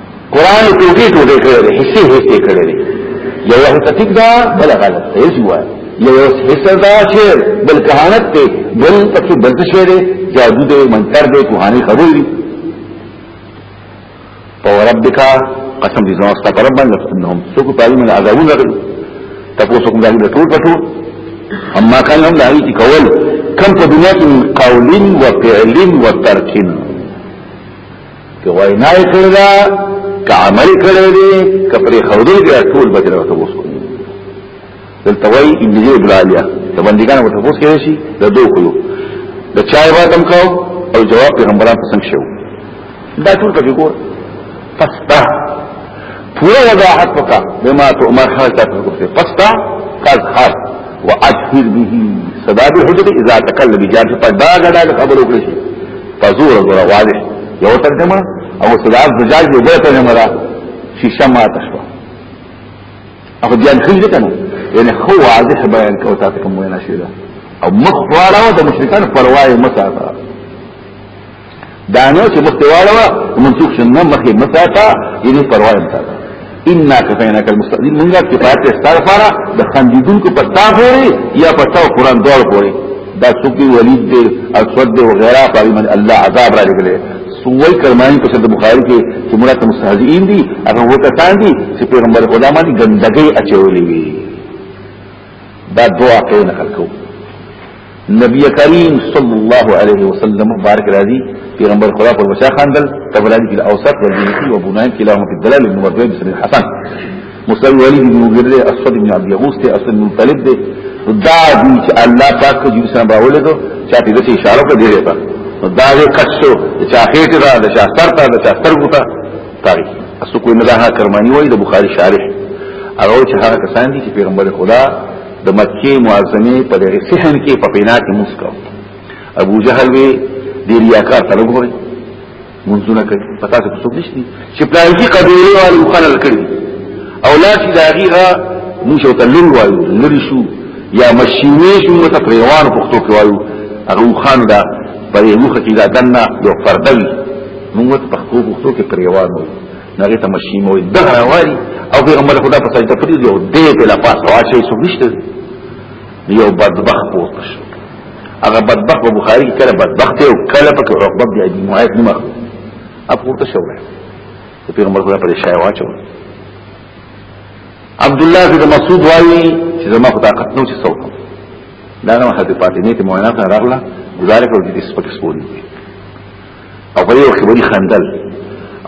قران ټوټي ټوټي کړي دي حصي حصي کړي دي یو حصہ ټیک دا بل غلط دی زوه یو حصہ دا چې بل کهانت دی بل پکې بل څه دی جادو دی منتر دی کوهانی خبرې دي او ربک قسم دې زما ستاسو رب باندې انهم سوق پالي من عذابون لري تاسو کوم ځای ټول پټو اما کان لهم دای کی کول کم په دنیا کې قولین و فعلین و ترکین که وینا یې کړې ده که عمل کړی دی که پرې ښودل دی ټول به ترې ورته اوس کوي دلته وایي انجیل بلالیا د بندګانو ورته اوس کېږي شي د دوه کلو د چا عبادت هم کاو او جواب پیغمبران پسند شو دا ټول پکې ګور فاستح پورا وضاحت وکا بما تؤمر حال تا حکم سے فستا فاظهر واجهر به صدا به حجت اذا تکلم بجار پر دا غدا خبر وکړي شي فزور غره واضح یو ترجمه او صدا بجار یو بل ترجمه را شي شمع تشوا اخو جان خل دي کنه یعنی خو واضح بیان کو تا کوم وینا شي دا او مخ واړه د مشرکان پروايي متا دا نو چې مخته واړه منسوخ شنه مخه مساتا یې پروا نه تا ان کفینا کل مستقبل موږ کفایت استغفارا د خندیدون کو پتا پوری یا پتا قرآن دور پوری دا سوکی ولید دے اسود دے وغیرہ پاری من اللہ عذاب را لگلے سوئی کرمانی کو سرد بخاری کے چی مرات مستحضئین دی اگر وہ کسان دی چی پیغمبر خدا مانی گندگی اچھے ہوئی دا دو عقیده نقل کو نبی کریم صلی الله علیه وسلم مبارک راضی پیغمبر خدا پر بچا خاندل تبرانی کی الاوسط والبیتی و بنائن کی لهم فی الدلال ابن مردوی بسر الحسن مسلم ولی بن مغیر دے اسود بن عبد یغوس دے اسود بن طلب دے دا دی چې الله پاک کو جنس نه باولې دو چا دې چې اشاره کو دی رہتا دا دې کښو چې اخیټه دا چې اثر تا دا چې اثر ګوتا تاریخ اسو کوئی نه دا کرمانی وای د بخاری شارح هغه چې هغه کسان دي چې پیغمبر خدا د مکه معظمه په دغه صحن کې په پینا کې مسکو ابو جهل وی د ریاکار طلب وای منځونه کوي پتا څه څه نشتی چې پلانکی قبیله والو خلل کړی اولاد چې دا غیره موږ ته لور وایو لری شو یا مشینې شو مت پریوان پختو کې وایو هغه خان دا پرې مخ کې دا دنه یو فردوی موږ ته په خوب وختو کې پریوان وو نغه ته مشي مو د هواري او پیغمبر خدا په سجده پرې دی او دې په لا پاس واچي سو نشته یو بدبخت پورته شو هغه بدبخت په بخاری کې کله بدبخت او کله په عقبه دی دی معاهد نه مخ اپ پورته شو ته پیغمبر خدا پر شای واچو عبد الله بن مسعود وايي چې زما خدا قط نو چې صوت دا نه حضرت فاطمه ته مولانا راغله ګزارې کړو چې سپکه سپوري او په یو کې وړي خندل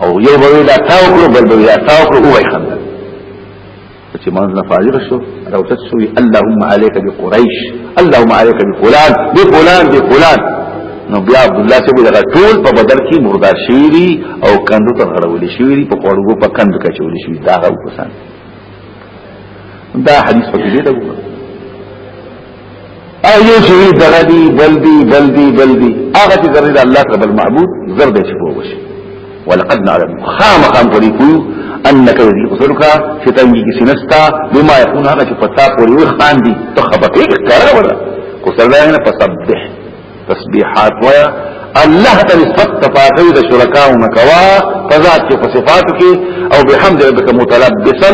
او یو به دا تاو کړو بل به دا تاو کړو وای خندل چې مانځ نه فارغ شو او تسوي اللهم عليك بقريش اللهم عليك بفلان بفلان بفلان نو بیا عبد الله څخه دغه ټول په بدر کې مردار شيری او کندو ته غړول شيری په خوړو په کند کې چول شيری دا غو کسان دا حدیث په دې ډول او یو چې دغه دی بل دی بل دی بل دی هغه چې ذره د الله رب المعبود زر دې چې پوه شي ولقد نعلم خام خام پرې کوو انك يذيق صدرك شیطان کی کسی نستا بما يكون هغه چې پتا پورې وخان دي ته خبرې کار ولا کو سره نه پسبح تسبیحات ویا الله ته نسبت تفاقی د شرکاو نکوا فذات کې په صفاتو کې او بحمد ربک متلبسا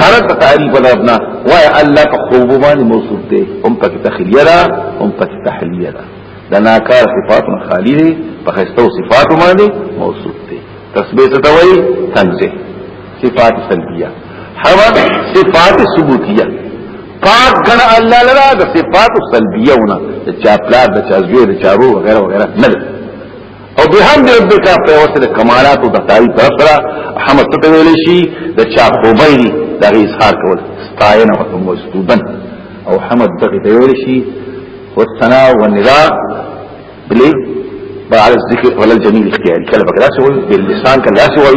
سره د تعریف ربنا وای الله په خوب باندې موصوف دی هم په تخلیه را هم په تحلیه را د ناکار صفات نه خالی دی په خستو صفات باندې موصوف دی تسبیح ته وای تنزه صفات سلبیه حوا صفات ثبوتیه پاک ګن الله لرا د صفات سلبیونه د چا پلار د چا زوی د چا روح وغیرہ وغیرہ نه او به هم د ربک په وسیله کمالات او د تعالی طرف سره حمد ته ویل شي د چا خوبای دي د اظهار کول ستاینه او مستودن او حمد دغه ته ویل شي والثناء والنداء بلی بعد الذکر ولا الجمیل اختیاری کله بکرا سوال باللسان کله سوال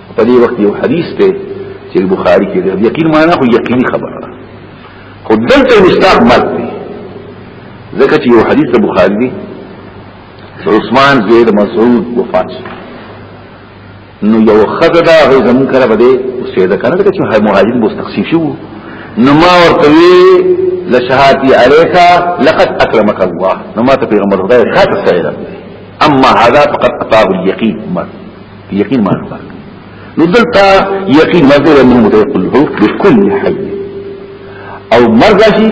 په دې وخت یو حدیث ته چې بخاری کې دی یقین معنا خو یقیني خبره ده خو دلته مستاق مرګ دی ځکه چې یو حدیث د بخاری دی عثمان زید مسعود وفات نو یو خزه دا غي زمون کړه بده سیده کنه دا چې مهاجر بوس تقسیم شو نو ما ورته لشهادتي عليك لقد اكرمك الله نو ما ته پیغمبر خدای خاطر سره اما هذا فقد اطاب اليقين مرد یقین معنا ورکړي نو دلته یقین مزر من متقل هو بكل حي او مرګ شي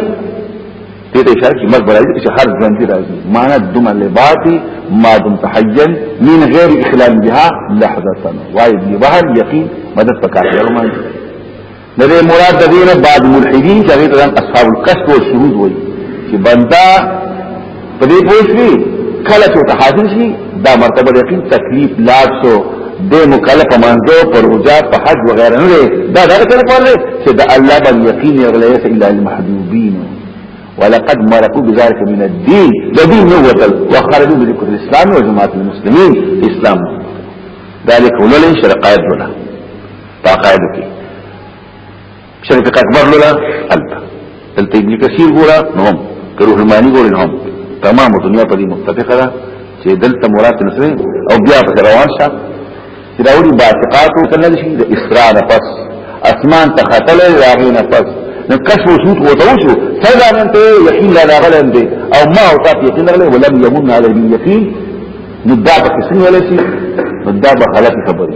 دې ته اشاره کوي مرګ راځي چې هر ژوند راځي معنا دم لباطي ما دم تحيا من غير اخلال بها لحظه وايد بهر يقين مدد پکاره یو معنی د دې مراد د دینه بعد ملحدین چې هغه ته اصحاب القصد او شهود وایي چې بندا په دې پوښتنه کله چې ته حاضر شي دا مرتبه د یقین تکلیف لاس سو د مکلف منځو پر وجا په حج وغیرہ نه دا دا څه پاره چې د الله باندې یقین یغلی الا المحجوبین ولقد مرقوا بذلك من الدين جديد نوة وخرجوا بذكر الإسلام وجماعة المسلمين إسلام ذلك أولا شرقائد ولا باقاعده کې شریف اکبر لولا البته دلته ابن کثیر ګورا نو کروه المانی ګورا نو تمام دنیا په دې متفقه ده چې دلته مراد نسره او بیا په روان شه چې دا وري باثقات او کنه شي د اسراء نفس اسمان ته خطل راغی نفس نو کشف وسوت وتوشو سزا من ته یقین لا غلن دي او ما او تاسو یقین غلن ولم يمن على اليقين نو دا په څنګه ولسی نو دا به غلط خبره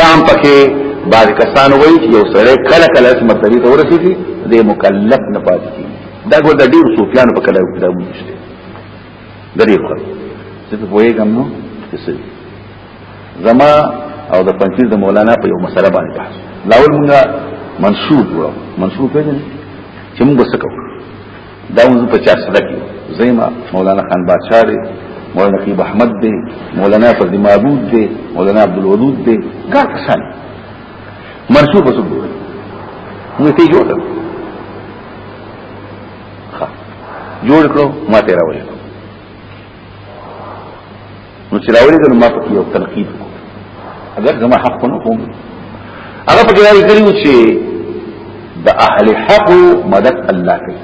دام پکې بعض کسان وایي چې یو سره کله کله اس مرتبه ته ورسېږي د مکلف نه پاتې کیږي دا ګور د ډیر صوفیان په کله کې دا مشته د دې خو څه په وایي کوم نو څه زما او د پنځیر د مولانا په یو مسله باندې بحث لاول موږ منصوب وو منصوب پیژنې چې موږ څه کوو دا موږ په چا سره کې زیما مولانا خان بادشاہ دی مولانا نقیب احمد دی مولانا فرد معبود دی مولانا عبد الودود دی کا کسان مرشوب وسو دی موږ ته جوړ کړو جوړ کړو ما ته راوړل نو چې راولې د ما په یو تنقید کو اگر زما حق نه کوم هغه په ګرای کړی و چې د اهل حق مدد الله کوي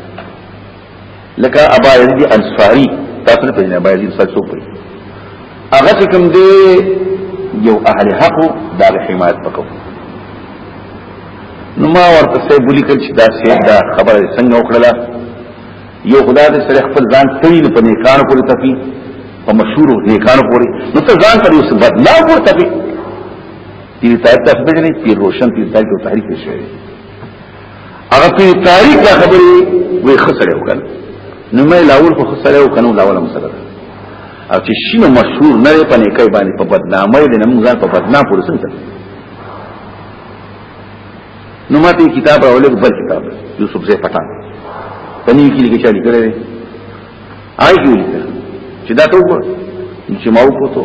لکه ابا یزید انصاری تاسو نه پېژنئ ابا یزید انصاری څوک دی هغه چې کوم دی یو اهل حق د حمایت وکړو نو ما ورته سه بولی کړ چې دا سه دا خبره څنګه وکړه یو خدا دې سره خپل ځان تیل په نیکانو پورې تپی په مشهور نیکانو پورې نو ته ځان پر اوس بدلا پورې تپی دې تاریخ ته خبرې نه پیر روشن دې تاریخ ته تاریخ شوی هغه په تاریخ ته خبرې وې خسرې وکړ نو مې لاول خو خسرې وکړ نو لاول هم سره او چې شینو مشهور نه په نیکای باندې په بدنامۍ دې نه موږ په بدنام پورې څنګه نو ماته کتاب راولې بل کتاب یوسف زې پټان پنی کې لیکل چالي کړې آی کې لیکل چې دا ته چې ما وکړو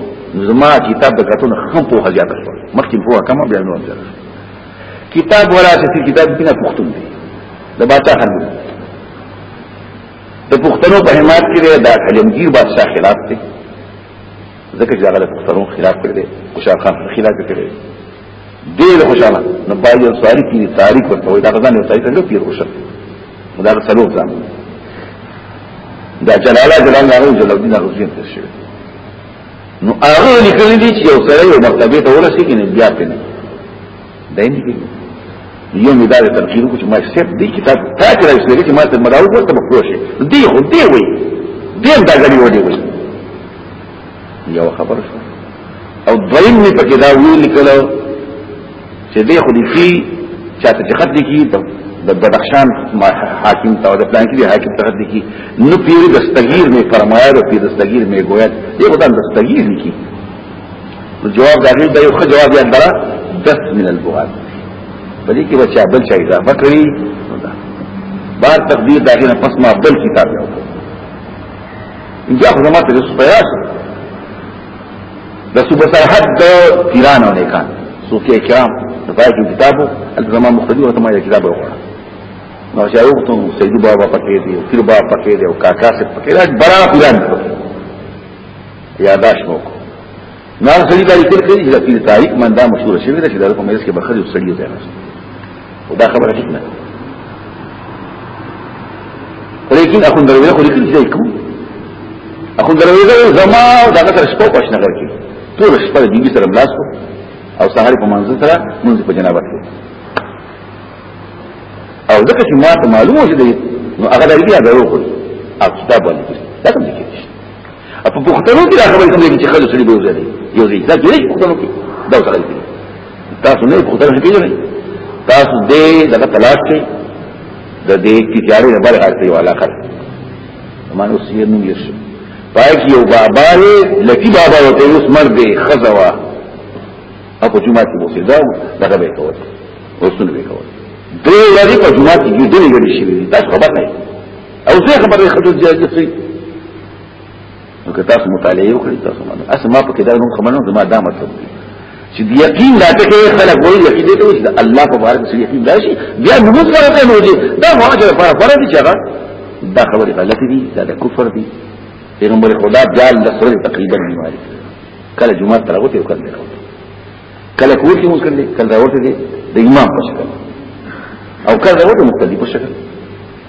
زما کتاب د کتون خم په هغه کړو مخکې په هغه کما بیا نو ځل کتاب ولا چې کتاب بنا پختون دی د باچا خان د پښتنو په حمایت کې دا کلمګیر بادشاہ خلاف دی ځکه چې هغه د پښتنو خلاف کړی دی خوشحال خان خلاف کړی دی له خوشاله نو باید انصاری کی تاریخ ورته وي دا غزان یو تاریخ له پیر خوشاله دا څلور ځان دا جلاله جلال نه جلال الدین غزین ته شوی نو هغه لیکل دي چې یو سره یو مرتبه ته ورسیږي نه بیا پنه دین دی یو می دا د ترکیب کو چې ما سیب دی کتاب تا کې راځي چې ما ته مداو ورته مخلو شي دی خو دی وای دیم دا غړي وړي وای یو خبر شو او دویم می پکې دا ویل کله چې دی خو دی فی چاته چې خط دی کی د بدخشان حاکم ته د پلان کې حاکم ته خط دی کی نو پیر دستگیر می فرمایا او پیر دستگیر می گویا دی خدای دستگیر کی جواب داغي دا یو جواب یې اندره دس من البواد په دې کې بچا بل چا اضافه کړی بار تقدیر داغي نه پس ما بل کتاب یو انجا خو زما ته رسو پیدا شو د صوبه سرحد د تیران او نیکان صوفیا کرام د پای کې کتابو الزما مخدی ورته ما کتاب وغوړه نو چې یو ته سید بابا پکې دی او پیر بابا پکې دی او کاکا سره پکې دی بڑا پیران پکې یاداش مو کو نار سړي دا لیکل کړي چې د پیر تاریخ من دا مشهور شوی دی چې دا په مېز کې بخری او سړي ځای نشته او دا خبره ټیک نه لیکن اخو دروي خو لیکل ځای کوم اخو دروي زما او دا تر شپه پښ نه کوي ټول شپه د بیبي سره ملاس کو او سهار په منځ سره مونږ په جنابت کو او ځکه چې ما ته معلومه شوه نو هغه درګه درو خو او کتاب باندې دا کوم دي په پښتنو کې دا خبره کوي چې خلک سړي به وځي یو ځای دا جوړې پښتنو کې دا سره دي تاسو نه پښتنو کې نه تاسو دې دغه تلاش کې د دې تجاري نه بل راځي والا کړ مانو سیر نو یې شو پای کې یو بابا یې لکی بابا وته اوس مر دې خزوا اپو جمعه کې وځي دا دغه به کوي اوس نو به کوي دې لري په جمعه کې دې نه غړي شي تاسو خبر نه او زه خبرې خدای جایز شي نو که تاسو مطالعه وکړئ تاسو باندې اسما په کې دا نوم خبرونه زما دا مطلب دی چې د یقین لا ټکه خلک وایي یقین دې ته وایي چې الله په بارک سره یقین راشي بیا نو موږ سره ته نوځي دا واجب لپاره فرض دي چې هغه دا خبره غلطه دي دا د کفر دي پیغمبر خدا جال د سره تقریبا بیماری کله جمعه تر هغه ته وکړل کله کور کې موږ کړل کله راوته دي د امام په شکل او کله راوته مختلف په شکل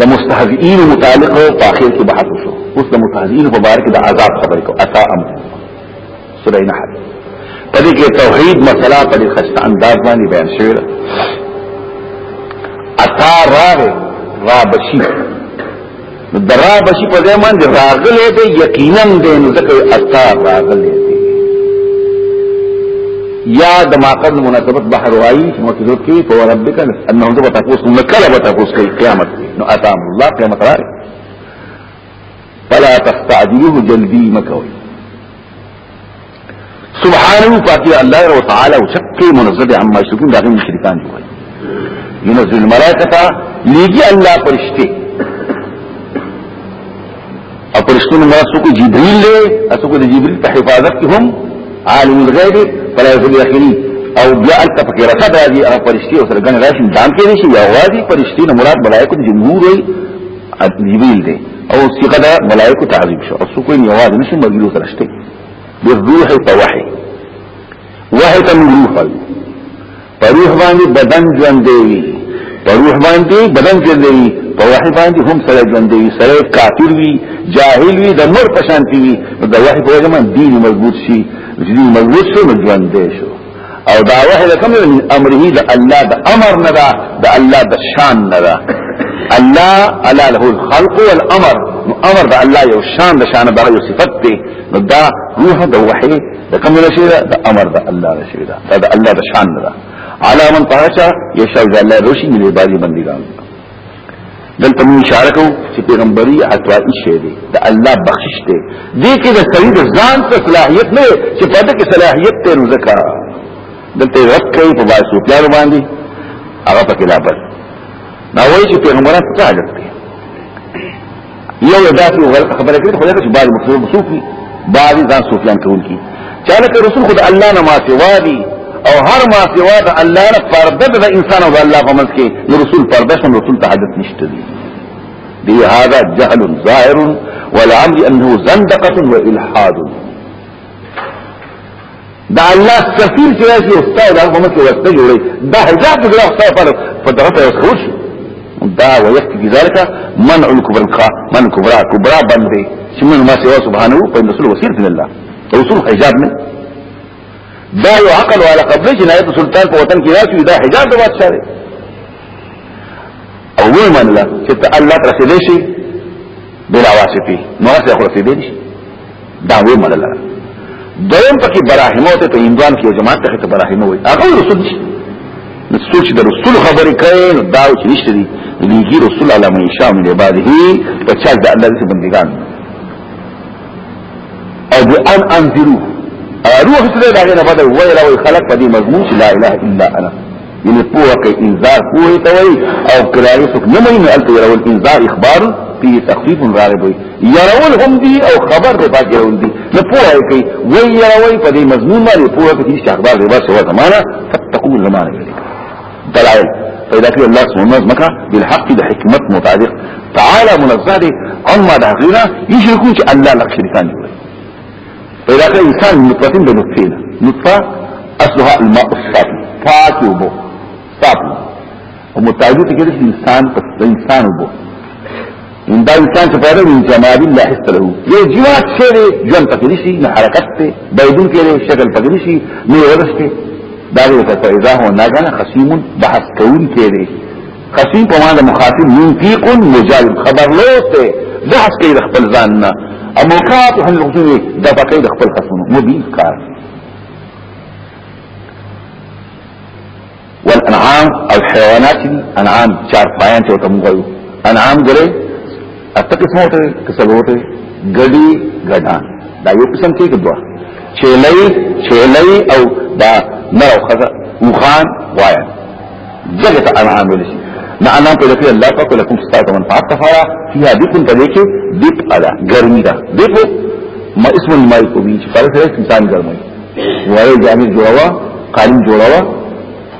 د مستهزئین متعلق په اخر کې بحث وشو اوس د مستهزئین په باره کې د عذاب خبرې کو اتا امر سورې نحل په دې کې توحید مسله په دې خسته انداز باندې بیان شوې ده اتا راغ را بشی نو درا بشی په دې باندې راغلې ده یقینا دې نو ځکه اتا راغلې یا د ما قبل مناسبت بحر وایي چې مو ضرورت کې په ربک انهم ذو تقوس نو کله به تقوس کوي قیامت نو اتام الله قیامت راځي فلا تستعجلوه جلدی مکوي سبحانه پاکی الله او تعالی او شکه منزه عما یشركون داغه مشرکان جوړي ينزل الملائکه لګي الله فرشته او پرشتونو مراد څوک جبريل دی اسو کو جبريل په حفاظت کې هم عالم الغيب فلا يغيب يقيني او بیا الته پکې رسد راځي هغه پرشتي او سرګن راشي دام کې شي یا وادي پرشتي نه مراد ملائکه جمهور وي جبريل دی او صيغه ده ملائکه تعظیم شو اسو کو نه وادي نشي مګلو سرشته بالروح او وحي وحي تم روح په روح باندې بدن ژوندې وي په روح باندې بدن ژوندې وي په وحي باندې هم سره ژوندې وي سره کافر وي جاهل وي د مر پشان وي د وحي په وجه باندې دین مضبوط شي دین مضبوط شو نو ژوندې شو او دا وحي د کوم من امره د الله د امر نه دا د الله د شان نه دا الله الا له الخلق والامر امر د الله یو شان د شان د یو صفت دی نو دا روح د وحي د کوم نشي دا د امر د الله نشي دا دا د الله د شان نه دا علا من طاعتا یشاء الله روشي دی باندې بندګان دلته موږ اشاره کوو چې پیغمبري عطوائي شی دی د الله بخشش دی دې کې د سړي د ځان څخه صلاحيت نه چې په دې کې صلاحيت ته رزقا دلته رب کوي په باسو پلان باندې هغه پکې لا بس دا وایي چې پیغمبران څه حالت دی یو داسې غلط خبره کړې خو دغه چې بعض مخصوص صوفي بعض ځان صوفیان کوي کی چاله ته رسول خدای الله نه ما سوا دي او هر ما سوا د الله نه پرده د انسان او الله په منځ کې نو رسول پرده شم رسول ته حاجت نشته دي دی هذا جهل ظاهر والامر انه زندقه والحاد دا الله سفیر چې راځي او ستاسو دا کومه کې ورته جوړي دا حجاب دې راځي ستاسو پر په دغه ته خوش دا ويحكي بذلك منع الكبرى من كبرى كبرى بندي چې من ما سوا سبحانه په رسول وسيله من الله رسول حجاب من دا یو عقل والا قبل جنایت سلطان په وطن کې راځي دا حجاب د بادشاہ دی او وی من الله چې الله ترسلې شي بلا واسطي نو هغه خو رسیدلی شي دا وی منل دویم پکې براهمه ته په ایندوان کې جماعت ته ته براهمه وي هغه رسول دي نو څوک چې د رسول خبرې کوي نو دا چې نشته دي لګي رسول الله من شاء من عباده په چا د الله د بندګان او د ان انذرو روح سره دا نه بده وایره وي خلق په دې مضمون چې لا اله الا انا یعنی پوه کې انذار پوه ته وي او کراوي څوک نه مې نه الته یو انذار اخبار فيه تخفيف راغب وي يرول هم دي او خبر دي باقي يرول دي نه پوهه کوي وي يروي په دې مضمون باندې پوهه کوي چې اخبار دي بس هو زمانہ فتقون زمانہ دي دلائل فإذا كان الله سبحانه وتعالى مكا بالحق ده حكمت مطابق تعالى منزه دي عما ده غيره يشركون الله لك شركان يقول پیدا کړ انسان نطفه د نطفه نه نطفه اصلها الماء الصافي پاک وبو صافي او متعدد کې د انسان په انسان وبو ان دا انسان چې پیدا من جمال الله حس له یو جوات شری جون پکې نشي نه حرکت ته بيدون کې شکل پکې نشي نه ورسته دا یو څه پیدا هو نه غنه خصيم بحث کون کې قسم په معنا مخاطب ينفيق مجاهد خبر لوسته بحث کوي د خپل ځان نه او مخاطب هم لغوي د فقې د خپل خصمونو مبين کار والانعام الحيوانات انعام چار پایان ته تمغو انعام ګره اته قسم ته قسم ته ګډي ګډان دا یو قسم کې کدوا چیلای چیلای او دا نو خزه وخان وایا دغه ته انعام ویل شي نه انا په لکه الله پاک لكم ستاسو منفعت تفارا فيها بكم تليكي ديب على گرمی دا ديب ما اسم الماء کو بیچ فرق ہے انسان گرمی وای جامع جوړوا قالین جوړوا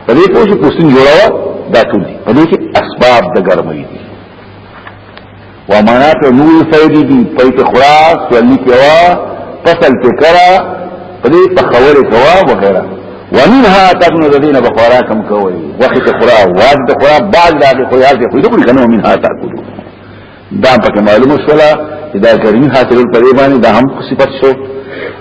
په دې پوښتنه جوړوا دا ټول دي په دې کې اسباب د ګرمۍ دي ومنات نور فیدی دی پیت خراس ولی کوا فصل تکرا پدی پخور کوا وغیرہ ومنها تبن الذين بخوراكم كوي وقت خرا واد خرا بعد لا خرا دي خو دغه کنه منها تاكل دا پکې معلومه شولا دا کریم حاصل پر ایمان دا هم صفت شو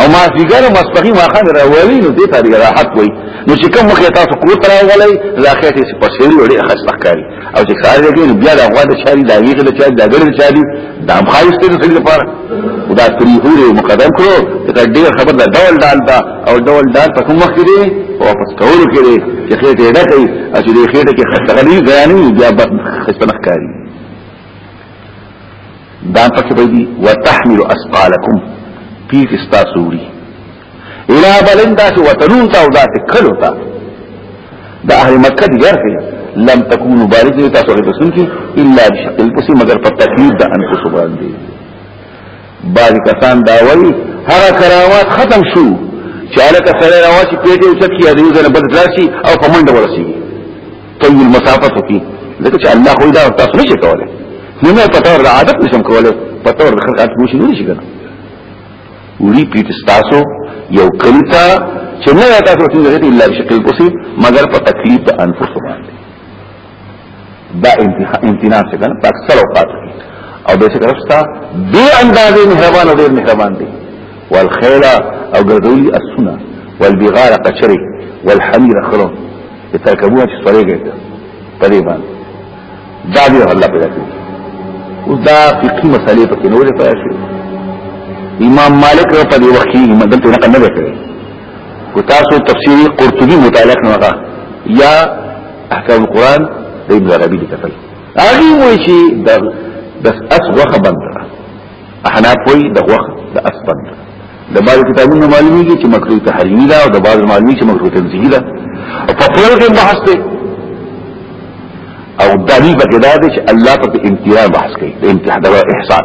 او ما سیګر او مسپخي ما خان راولي نو دې ته دی راحت وای نو چې کوم مخه تاسو کو تر راولي لاخه ته په سیر وړي خسته کاری او چې کار دې کوي بیا د غوډه چاري د ویغه د چاري د ګړې چاري د ام خایس ته څه لپاره دا تریحور مقدم کړو دا ډیر خبر دا ډول ډال دا او ډول ډال په کوم وخت دی واپس کول کړي چې خېټه ډکې چې دې خېټه کې خسته غلي ځاني بیا خسته نخکاری دا پکې به دي وتحمل اسقالکم پیټ استاسوري الى بلن داس وتنون تا او داس کلو تا دا اهل مکه دي ګرځي لم تكونوا بالغ تاسو غي بسن کی الا بشق البس مگر په تکلیف د انفس باندې بعض کسان دا وایي هغه کراوات ختم شو چاله کسره راوچی پیټه او چکی ادیو زنه بد راشي او په منډه ورسیږي طول المسافت کی ځکه چې الله خو دا تاسو نشي کولای نو نه پتا ور عادت نشم کولای پتا ور خلک عادت نشي نشي کنه وړي پیټ تاسو یو کلتا چې نه تاسو څنګه دې الا بشکل کوسي مگر په تکلیف د انفس باندې دا انتها امتناع څنګه په اکثر اوقات او به څنګه رستا دې اندازې مهربان او ډېر مهربان دي والخيل او ګرځولي السنه والبغار قشري والحمير خلو چې ترکبونه چې سورې ګرځي په دې باندې دا دی الله پیدا کړی اوس دا فقهي مسالې په کې نورې پیدا شي امام مالک په دې وخت کې مدد ته نقل نه وکړي کو تاسو تفسیری قرطبي متعلق نه وکړه یا احکام القرآن د ابن عربي لیکل هغه وایي چې د د اسوخه بنده احناف وی د غوخ د اسبن د بعض کتابونو معلومیږي چې مکروه تحریمی ده او د بعض معلومیږي چې مکروه تنزیهی ده او په ټول کې بحث دی او دلیل پکې دا دی چې الله په امتحان بحث کوي د امتحان د احسان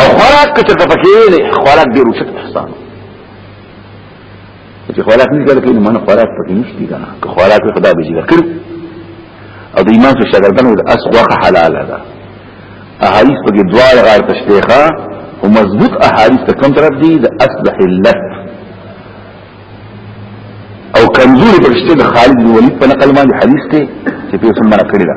او خوراک کچته پکې نه خوراک ډیر اوچت احسان چې خوراک نه ذکر کړي معنی خوراک پکې نشته کنه که خوراک خدا به ذکر کړي او د ایمان څخه شګردنو د اسوخه حلال ده احادیث پکې دوه غار تشریخه او مضبوط احادیث ته کوم طرف دي د اصبح اللت او کمزوري پرشته د خالد بن ولید په نقل باندې حدیث ته چې په سمه کړی ده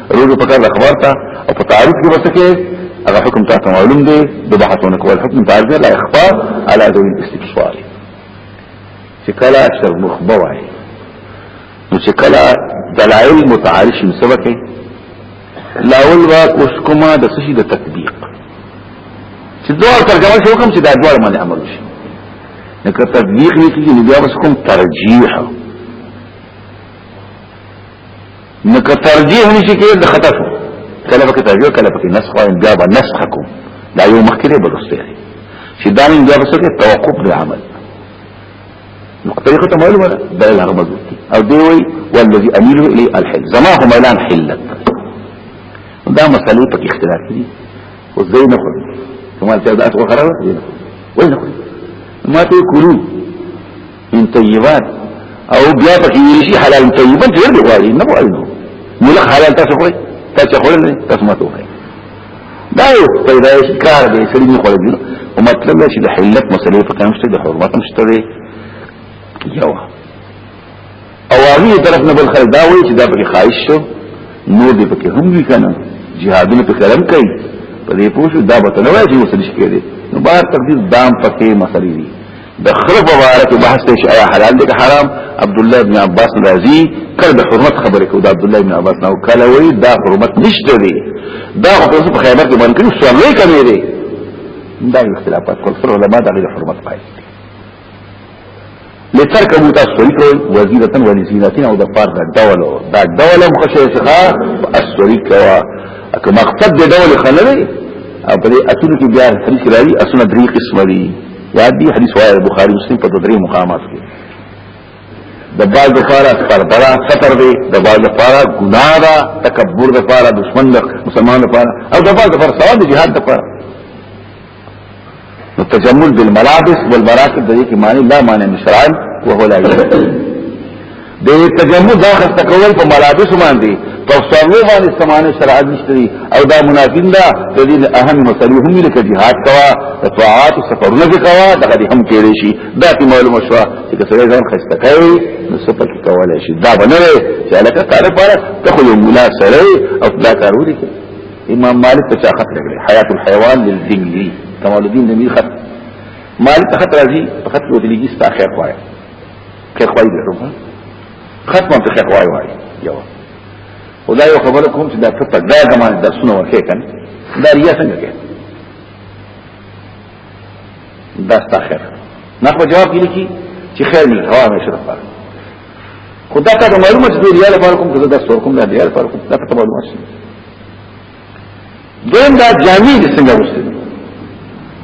روزو پکار د اخبار ته او په تعریف کې وسه کې هغه حکم تاسو معلوم دی د بحثونو کول حکم تعریف لا اخبار على ذوي الاستبصار چې کله شر مخبه وای نو چې کله دلائل متعارف شي سبق لاول وا کوش کومه د سشي د تطبیق چې دوه ترجمه شو کوم چې دا دوه باندې عمل شي نو که تطبیق نه کیږي نو بیا وس کوم ترجیح نو که ترجیح نشي کېږي د خطا شو کله پکې ترجیح کله پکې نسخ او بیا به نسخ کوم دا یو مخکره برسته دی چې دا نن بیا بسکه توقف د عمل نو طریقه ته معلومه ده دا له هغه مضبوط دي او دی وی والذي اميل الي الحل زما هم اعلان حلت دا مسلې پکې اختلاف دي او زي نه خو کومه چې دا اصل خراب دي وای نه ما ته کولو من طیبات او بیا پکې ویل شي حلال طیبا چې ورته غواړي نه غواړي نو ملک حلال تاسو خوري تاسو خوري نه تاسو ماته وایي دا یو پیدایشي کار دی چې نه خوري او مطلب چې د حلت مسلې په کام شته د حرمت مشته دی یو او هغه طرف نه بل خل دا وایي چې دا پکې خواهش شو نو دې پکې هم وی کنه جهادونه په کلم کوي په دې پوښتنه دا به تنوي چې مسلې شي کېږي نو بار تقدیر دام پکې مسلې دي د خره په اړه کې بحث دی چې آیا حلال دی که حرام عبد الله ابن عباس راضي کړ د حرمت خبرې کو د عبد الله ابن عباس نو کله وی دا حرمت نشته دی دا خو په خیبر کې باندې کړو سوال نه کوي دی دا اختلافات کول سره علماء د حرمت پای لترک ابو تاسوری کوي وزیرتن ولزینتین او د فرد دول دا دول مخشه څخه اسوری کوا اکه مقصد د دول خلل او په دې اتل کې بیا خرج کړی اسنه درې قسم دي یاد دی حدیث وایي بخاری مسلم په درې مقامات کې د باز لپاره پردرا ستر دی د باز لپاره ګناه ده تکبر لپاره دشمن ده مسلمان لپاره او د باز لپاره ثواب جهاد لپاره نو تجمل بالملابس والمراکب د دې کې معنی لا معنی مشران وهو لا یې د تجمع دا خسته کول په ملابس باندې په سرلو باندې سمانه شرعت نشتري او دا منافین دا د دې اهم مسلې هم لکه جهاد کوا د طاعات او سفرونه کوا دغه دې هم کېږي شي دا ته معلومه شو چې سړی ځان خسته کوي نو سپک کولای شي دا بنره چې لکه کار لپاره ته خو یو مولا سره او دا کار ولي امام مالک ته چا خط لګړي حیات الحیوان للذنگی کمال الدین نبی خط مالک خط راځي خط ودلګي ستا خیر وایي که خوای دې روح ختمه ته خوای وای یو خدای یو خبره کوم چې دا ته په دا زمانه درسونه ورکې کړي دا ریا څنګه کې دا ستاخر نه په جواب کې لیکي چې خیر نه هوا مې شرف پاره خدا ته معلومه چې ریا لپاره کوم ته دا ستور کوم دا ریا لپاره کوم دا ته معلومه شي دویم دا جامع دي څنګه وسته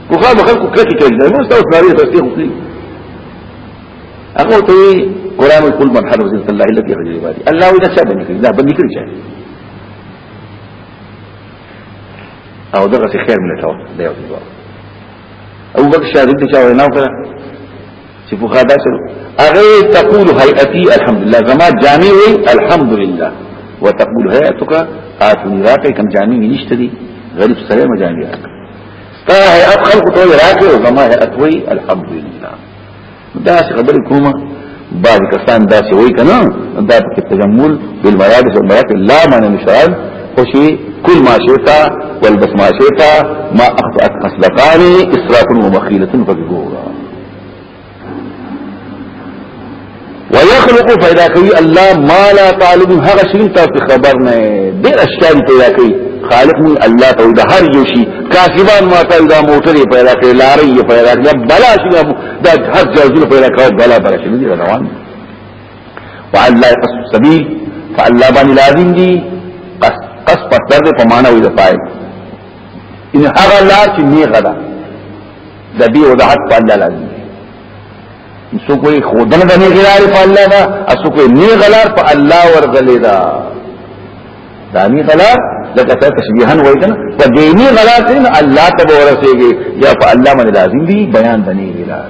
کوخه به خلکو کړی کړی دا نو تاسو لري تاسو ته وکړي هغه ته قران کل من حرم ذات الله الذي حجر عبادي الله اذا شاء بني الله بني کړی شي او دغه خیر ملته دی او ابو بکر شاهد دې چا وینا وکړه چې په خاطر سره هغه تقول هيئتي الحمدلله زما جامع وي الحمدلله وتقول هيئتك آتني راکې کم جامع نشته دي غریب سره ما جامع راکې ستا هيئت خلق ته راکې او زما هيئت وي الحمدلله دا څه خبر کومه بعض کسان دا څه وای کنه دا په تجمل بالمرادس والمرات لا معنی نشرال خوشي كل ما شئت والبس ما شئت ما اخطأت خصلتان اسراف ومخيلة فقهورا ويخلق فإذا کوي الله ما لا طالب هغه شي تاسو خبر نه دې اشیاء پیدا کوي خالق من الله ته د هر یو شي کاسبان ما ته دا موټر پیدا کړي لارې پیدا کړي بلا شي دا هر جزو پیدا کړي بلا بلا شي دې روان وعلى قص السبيل فالله باندې لازم دي قص قص په سر په معنا وي د پای ان هغه لا چې نه غدا د دې وضاحت په الله لازم دی سو کوئی خودنه د غلار په الله دا اسو کوئی نه غلار په الله ورغلی دا دا نه غلار لکه ته تشبيهن وای کنه په دې نه غلار ته الله ته ورسېږي یا په الله باندې لازم دی بیان د نه غلار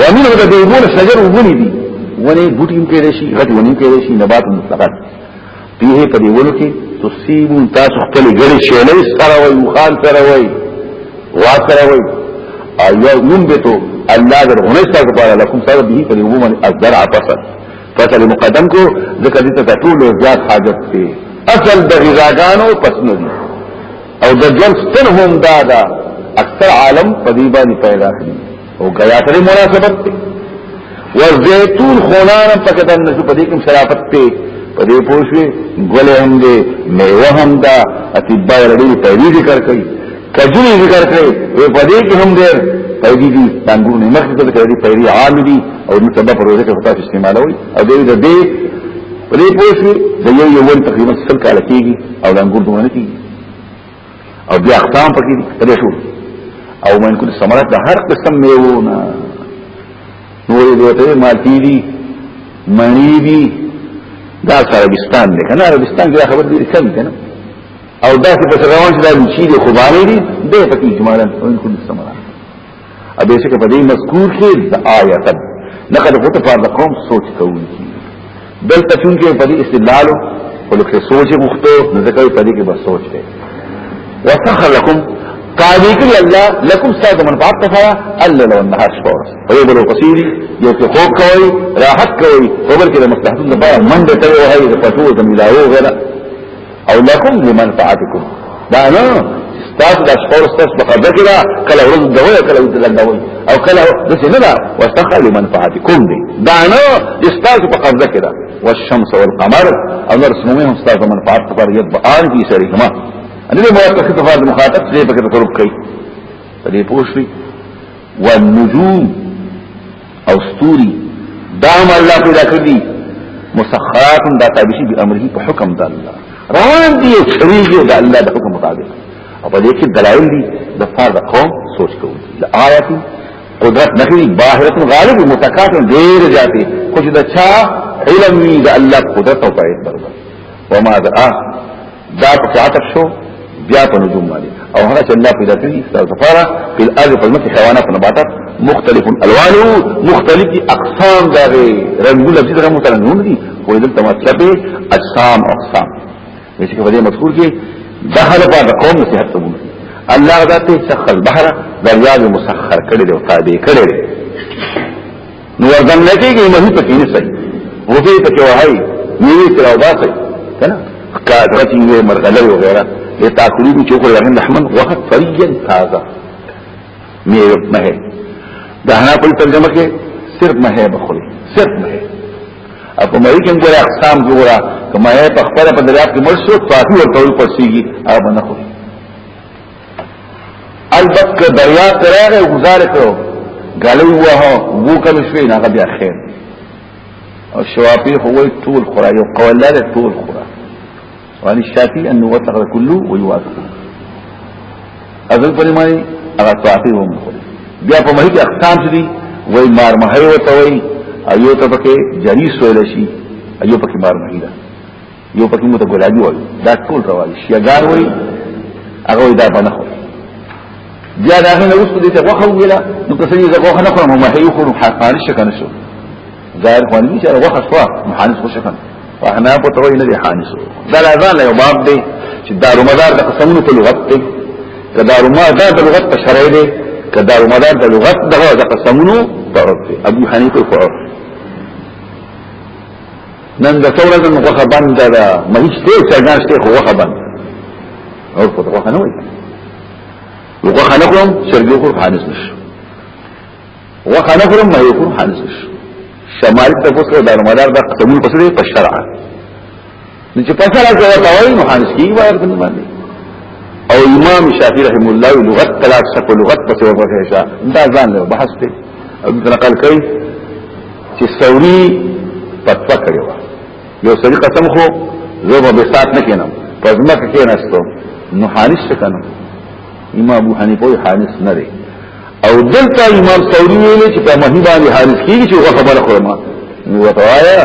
ومنه د دوبون شجر وبني دي ونی بوټي هم کېدې شي غټ ونی کېدې شي نبات مطلقات پیه په دې ونو کې تصيبون تاسو خپل ګړې شېلې سره وي مخال سره وي وا سره وي او یو ينبتو الله در غنې تاسو په لکم سره به په دې ومن الزرع فصل فصل مقدم کو ذکر دې ته ټول زیات حاجت دی اصل د غذاګانو پسنو دي او د جنس تر هم دادا اکثر عالم په دې باندې پیدا کړي او غیا سره مناسبت دی و زیتون خونان پکې د نشو په دې کې شرافت ته په دې پوښوي ګل هم دې میوه هم دا اتبا ورډي په دې ذکر کوي کجوري ذکر کوي په دې کې هم دې پیدی دی تنگون مخی تا دکر دی پیدی عام دی او نو تبا پر روزه که فتاس استعمالوی او دیو دا دی پلی پوشوی دا یو یو ولی تقریبا سل کالا کیگی او دا انگور دومانه کیگی او بیا اقسام پکې دي شو او من کل ثمرات د هر قسم میوونه نور دې ته مالټي دي مڼي دي دا عربستان دی کنه عربستان کې خبر دي کم کنه او دا چې په روان شي دا چې خوبانه دي د پکې اجمالا من کل ثمرات ابه چې په دې مذکور کې د آیت لقد هو په د قوم سوچ کوي دلته چون کې په دې استدلال او لکه سوچ غوښته نو ځکه په دې کې بس سوچ دی وسخر لكم قاضي کړی الله لكم ساده منفعت تفا الله لو النهار شپور او یو بل قصيري یو کې خوب کوي راحت کوي او بل کې د مصلحتونو لپاره منډه کوي او هي د پټو د ملاو غیره او لکم لمن فعاتکم دا نه تاسو د شپور ستاسو په قبضه کې دا کله ورځ دوی کله د لندوي او کله د څه نه دا واستخه لمن فعاتکم دي دا نه تاسو په قبضه کې دا والشمس والقمر او نور سموهم تاسو منفعت پر یت بقان کی سریهما ان دې موافق ته فرض مخاطب دې په کې تقرب کوي په دې پوښتنه والنجوم او ستوري دا هم الله پیدا کړی مسخرات دا تابع شي په امره په حکم د الله روان دي او چریږي د الله د حکم مطابق او په دې کې دلایل دي د فرد قوم سوچ کوو د آیات قدرت نخوی باهرت غالب متکاتن دیر جاتی خوش دا چا علم وی دا اللہ قدرت و پایت بربر وما دا آه دا په عطف شو بیا په نجوم باندې او هغه چې الله پیدا کړی دا سفاره په الارض په مکه حیوانات او نباتات مختلف الوان مختلف اقسام دا غي رنگونه چې دغه متنون دي خو دلته مطلب اجسام اقسام چې په دې مذکور کې دخل بعد قوم نصيحت تبون الله ذاته سخر البحر دریا مسخر کړی دی او تابع کړی دی نو ورځم نه کېږي مې په کې نه سي وو به په کې وای نیوي تر او باسي کنه کا درتي وي مرغله او غیره له تاکلي دي چې کوله من لحمن وقت فريا تازه مې مه دا نه په ترجمه کې صرف مه بخوري صرف مه اپ مې کوم ګره اقسام ګره کما یې په خپل په دریاب کې مرشد صافي ورته ورسیږي او نه خوري البت که دریا تراغه گزار کړو غلو وه وو کم شوی نه بیا خیر او شوافی هو ټول خورا یو قول لا ټول خورا وان الشافعي انه وثق كله ويوافق اذن پرمای هغه طاعتي هم بیا په مهي اقسام دي وای مار مهي وته وای ایو ته پکې جریس ویل شي ایو پکې مار مهي ده یو پکې مو ته ګلابي وایي دا ټول روان شیګار وایي هغه دا باندې خو بیا دا غنه اوس دې ته غوخه ویلا نو که څنګه زه غوخه نه خورم ما هي خورم حقاني شکنه شو ظاهر خو نه چې غوخه شو محانس خو شکنه واحنا په توي نه دي حانس دا لا ځان یو باب دی چې دارو مدار د قسمونو په لغت دی که دارو مدار د لغت په شرع دی که دارو مدار د لغت دغه د قسمونو په عرف دی ابو حنیفه په عرف نن د څو ورځې نو غوخه بند ده مې هیڅ څه څنګه شته خو غوخه بند او خو غوخه نه وي غوخه نه کوم شرګو خو حادث نشو غوخه نه کوم مې خو حادث نشو شمال ته پوسو د مدار د قسمون پسې په شرع نو چې پسې راځي او تاوي نو حادث کیږي بار کنه باندې او امام شافعي رحم الله لغت ثلاث شکو لغت پسې ورغه شا دا ځان له بحث ته ابن قال کوي چې سوري پتوا کړو یو سړي قسم خو زه به سات نه کینم پزما کې کیناستو نو حانس کنه امام ابو حنیفه وی حانس نه دی او دلته امام سوري ویل چې په مهدی باندې حانس کیږي چې هغه خبره خورم نو وتوایا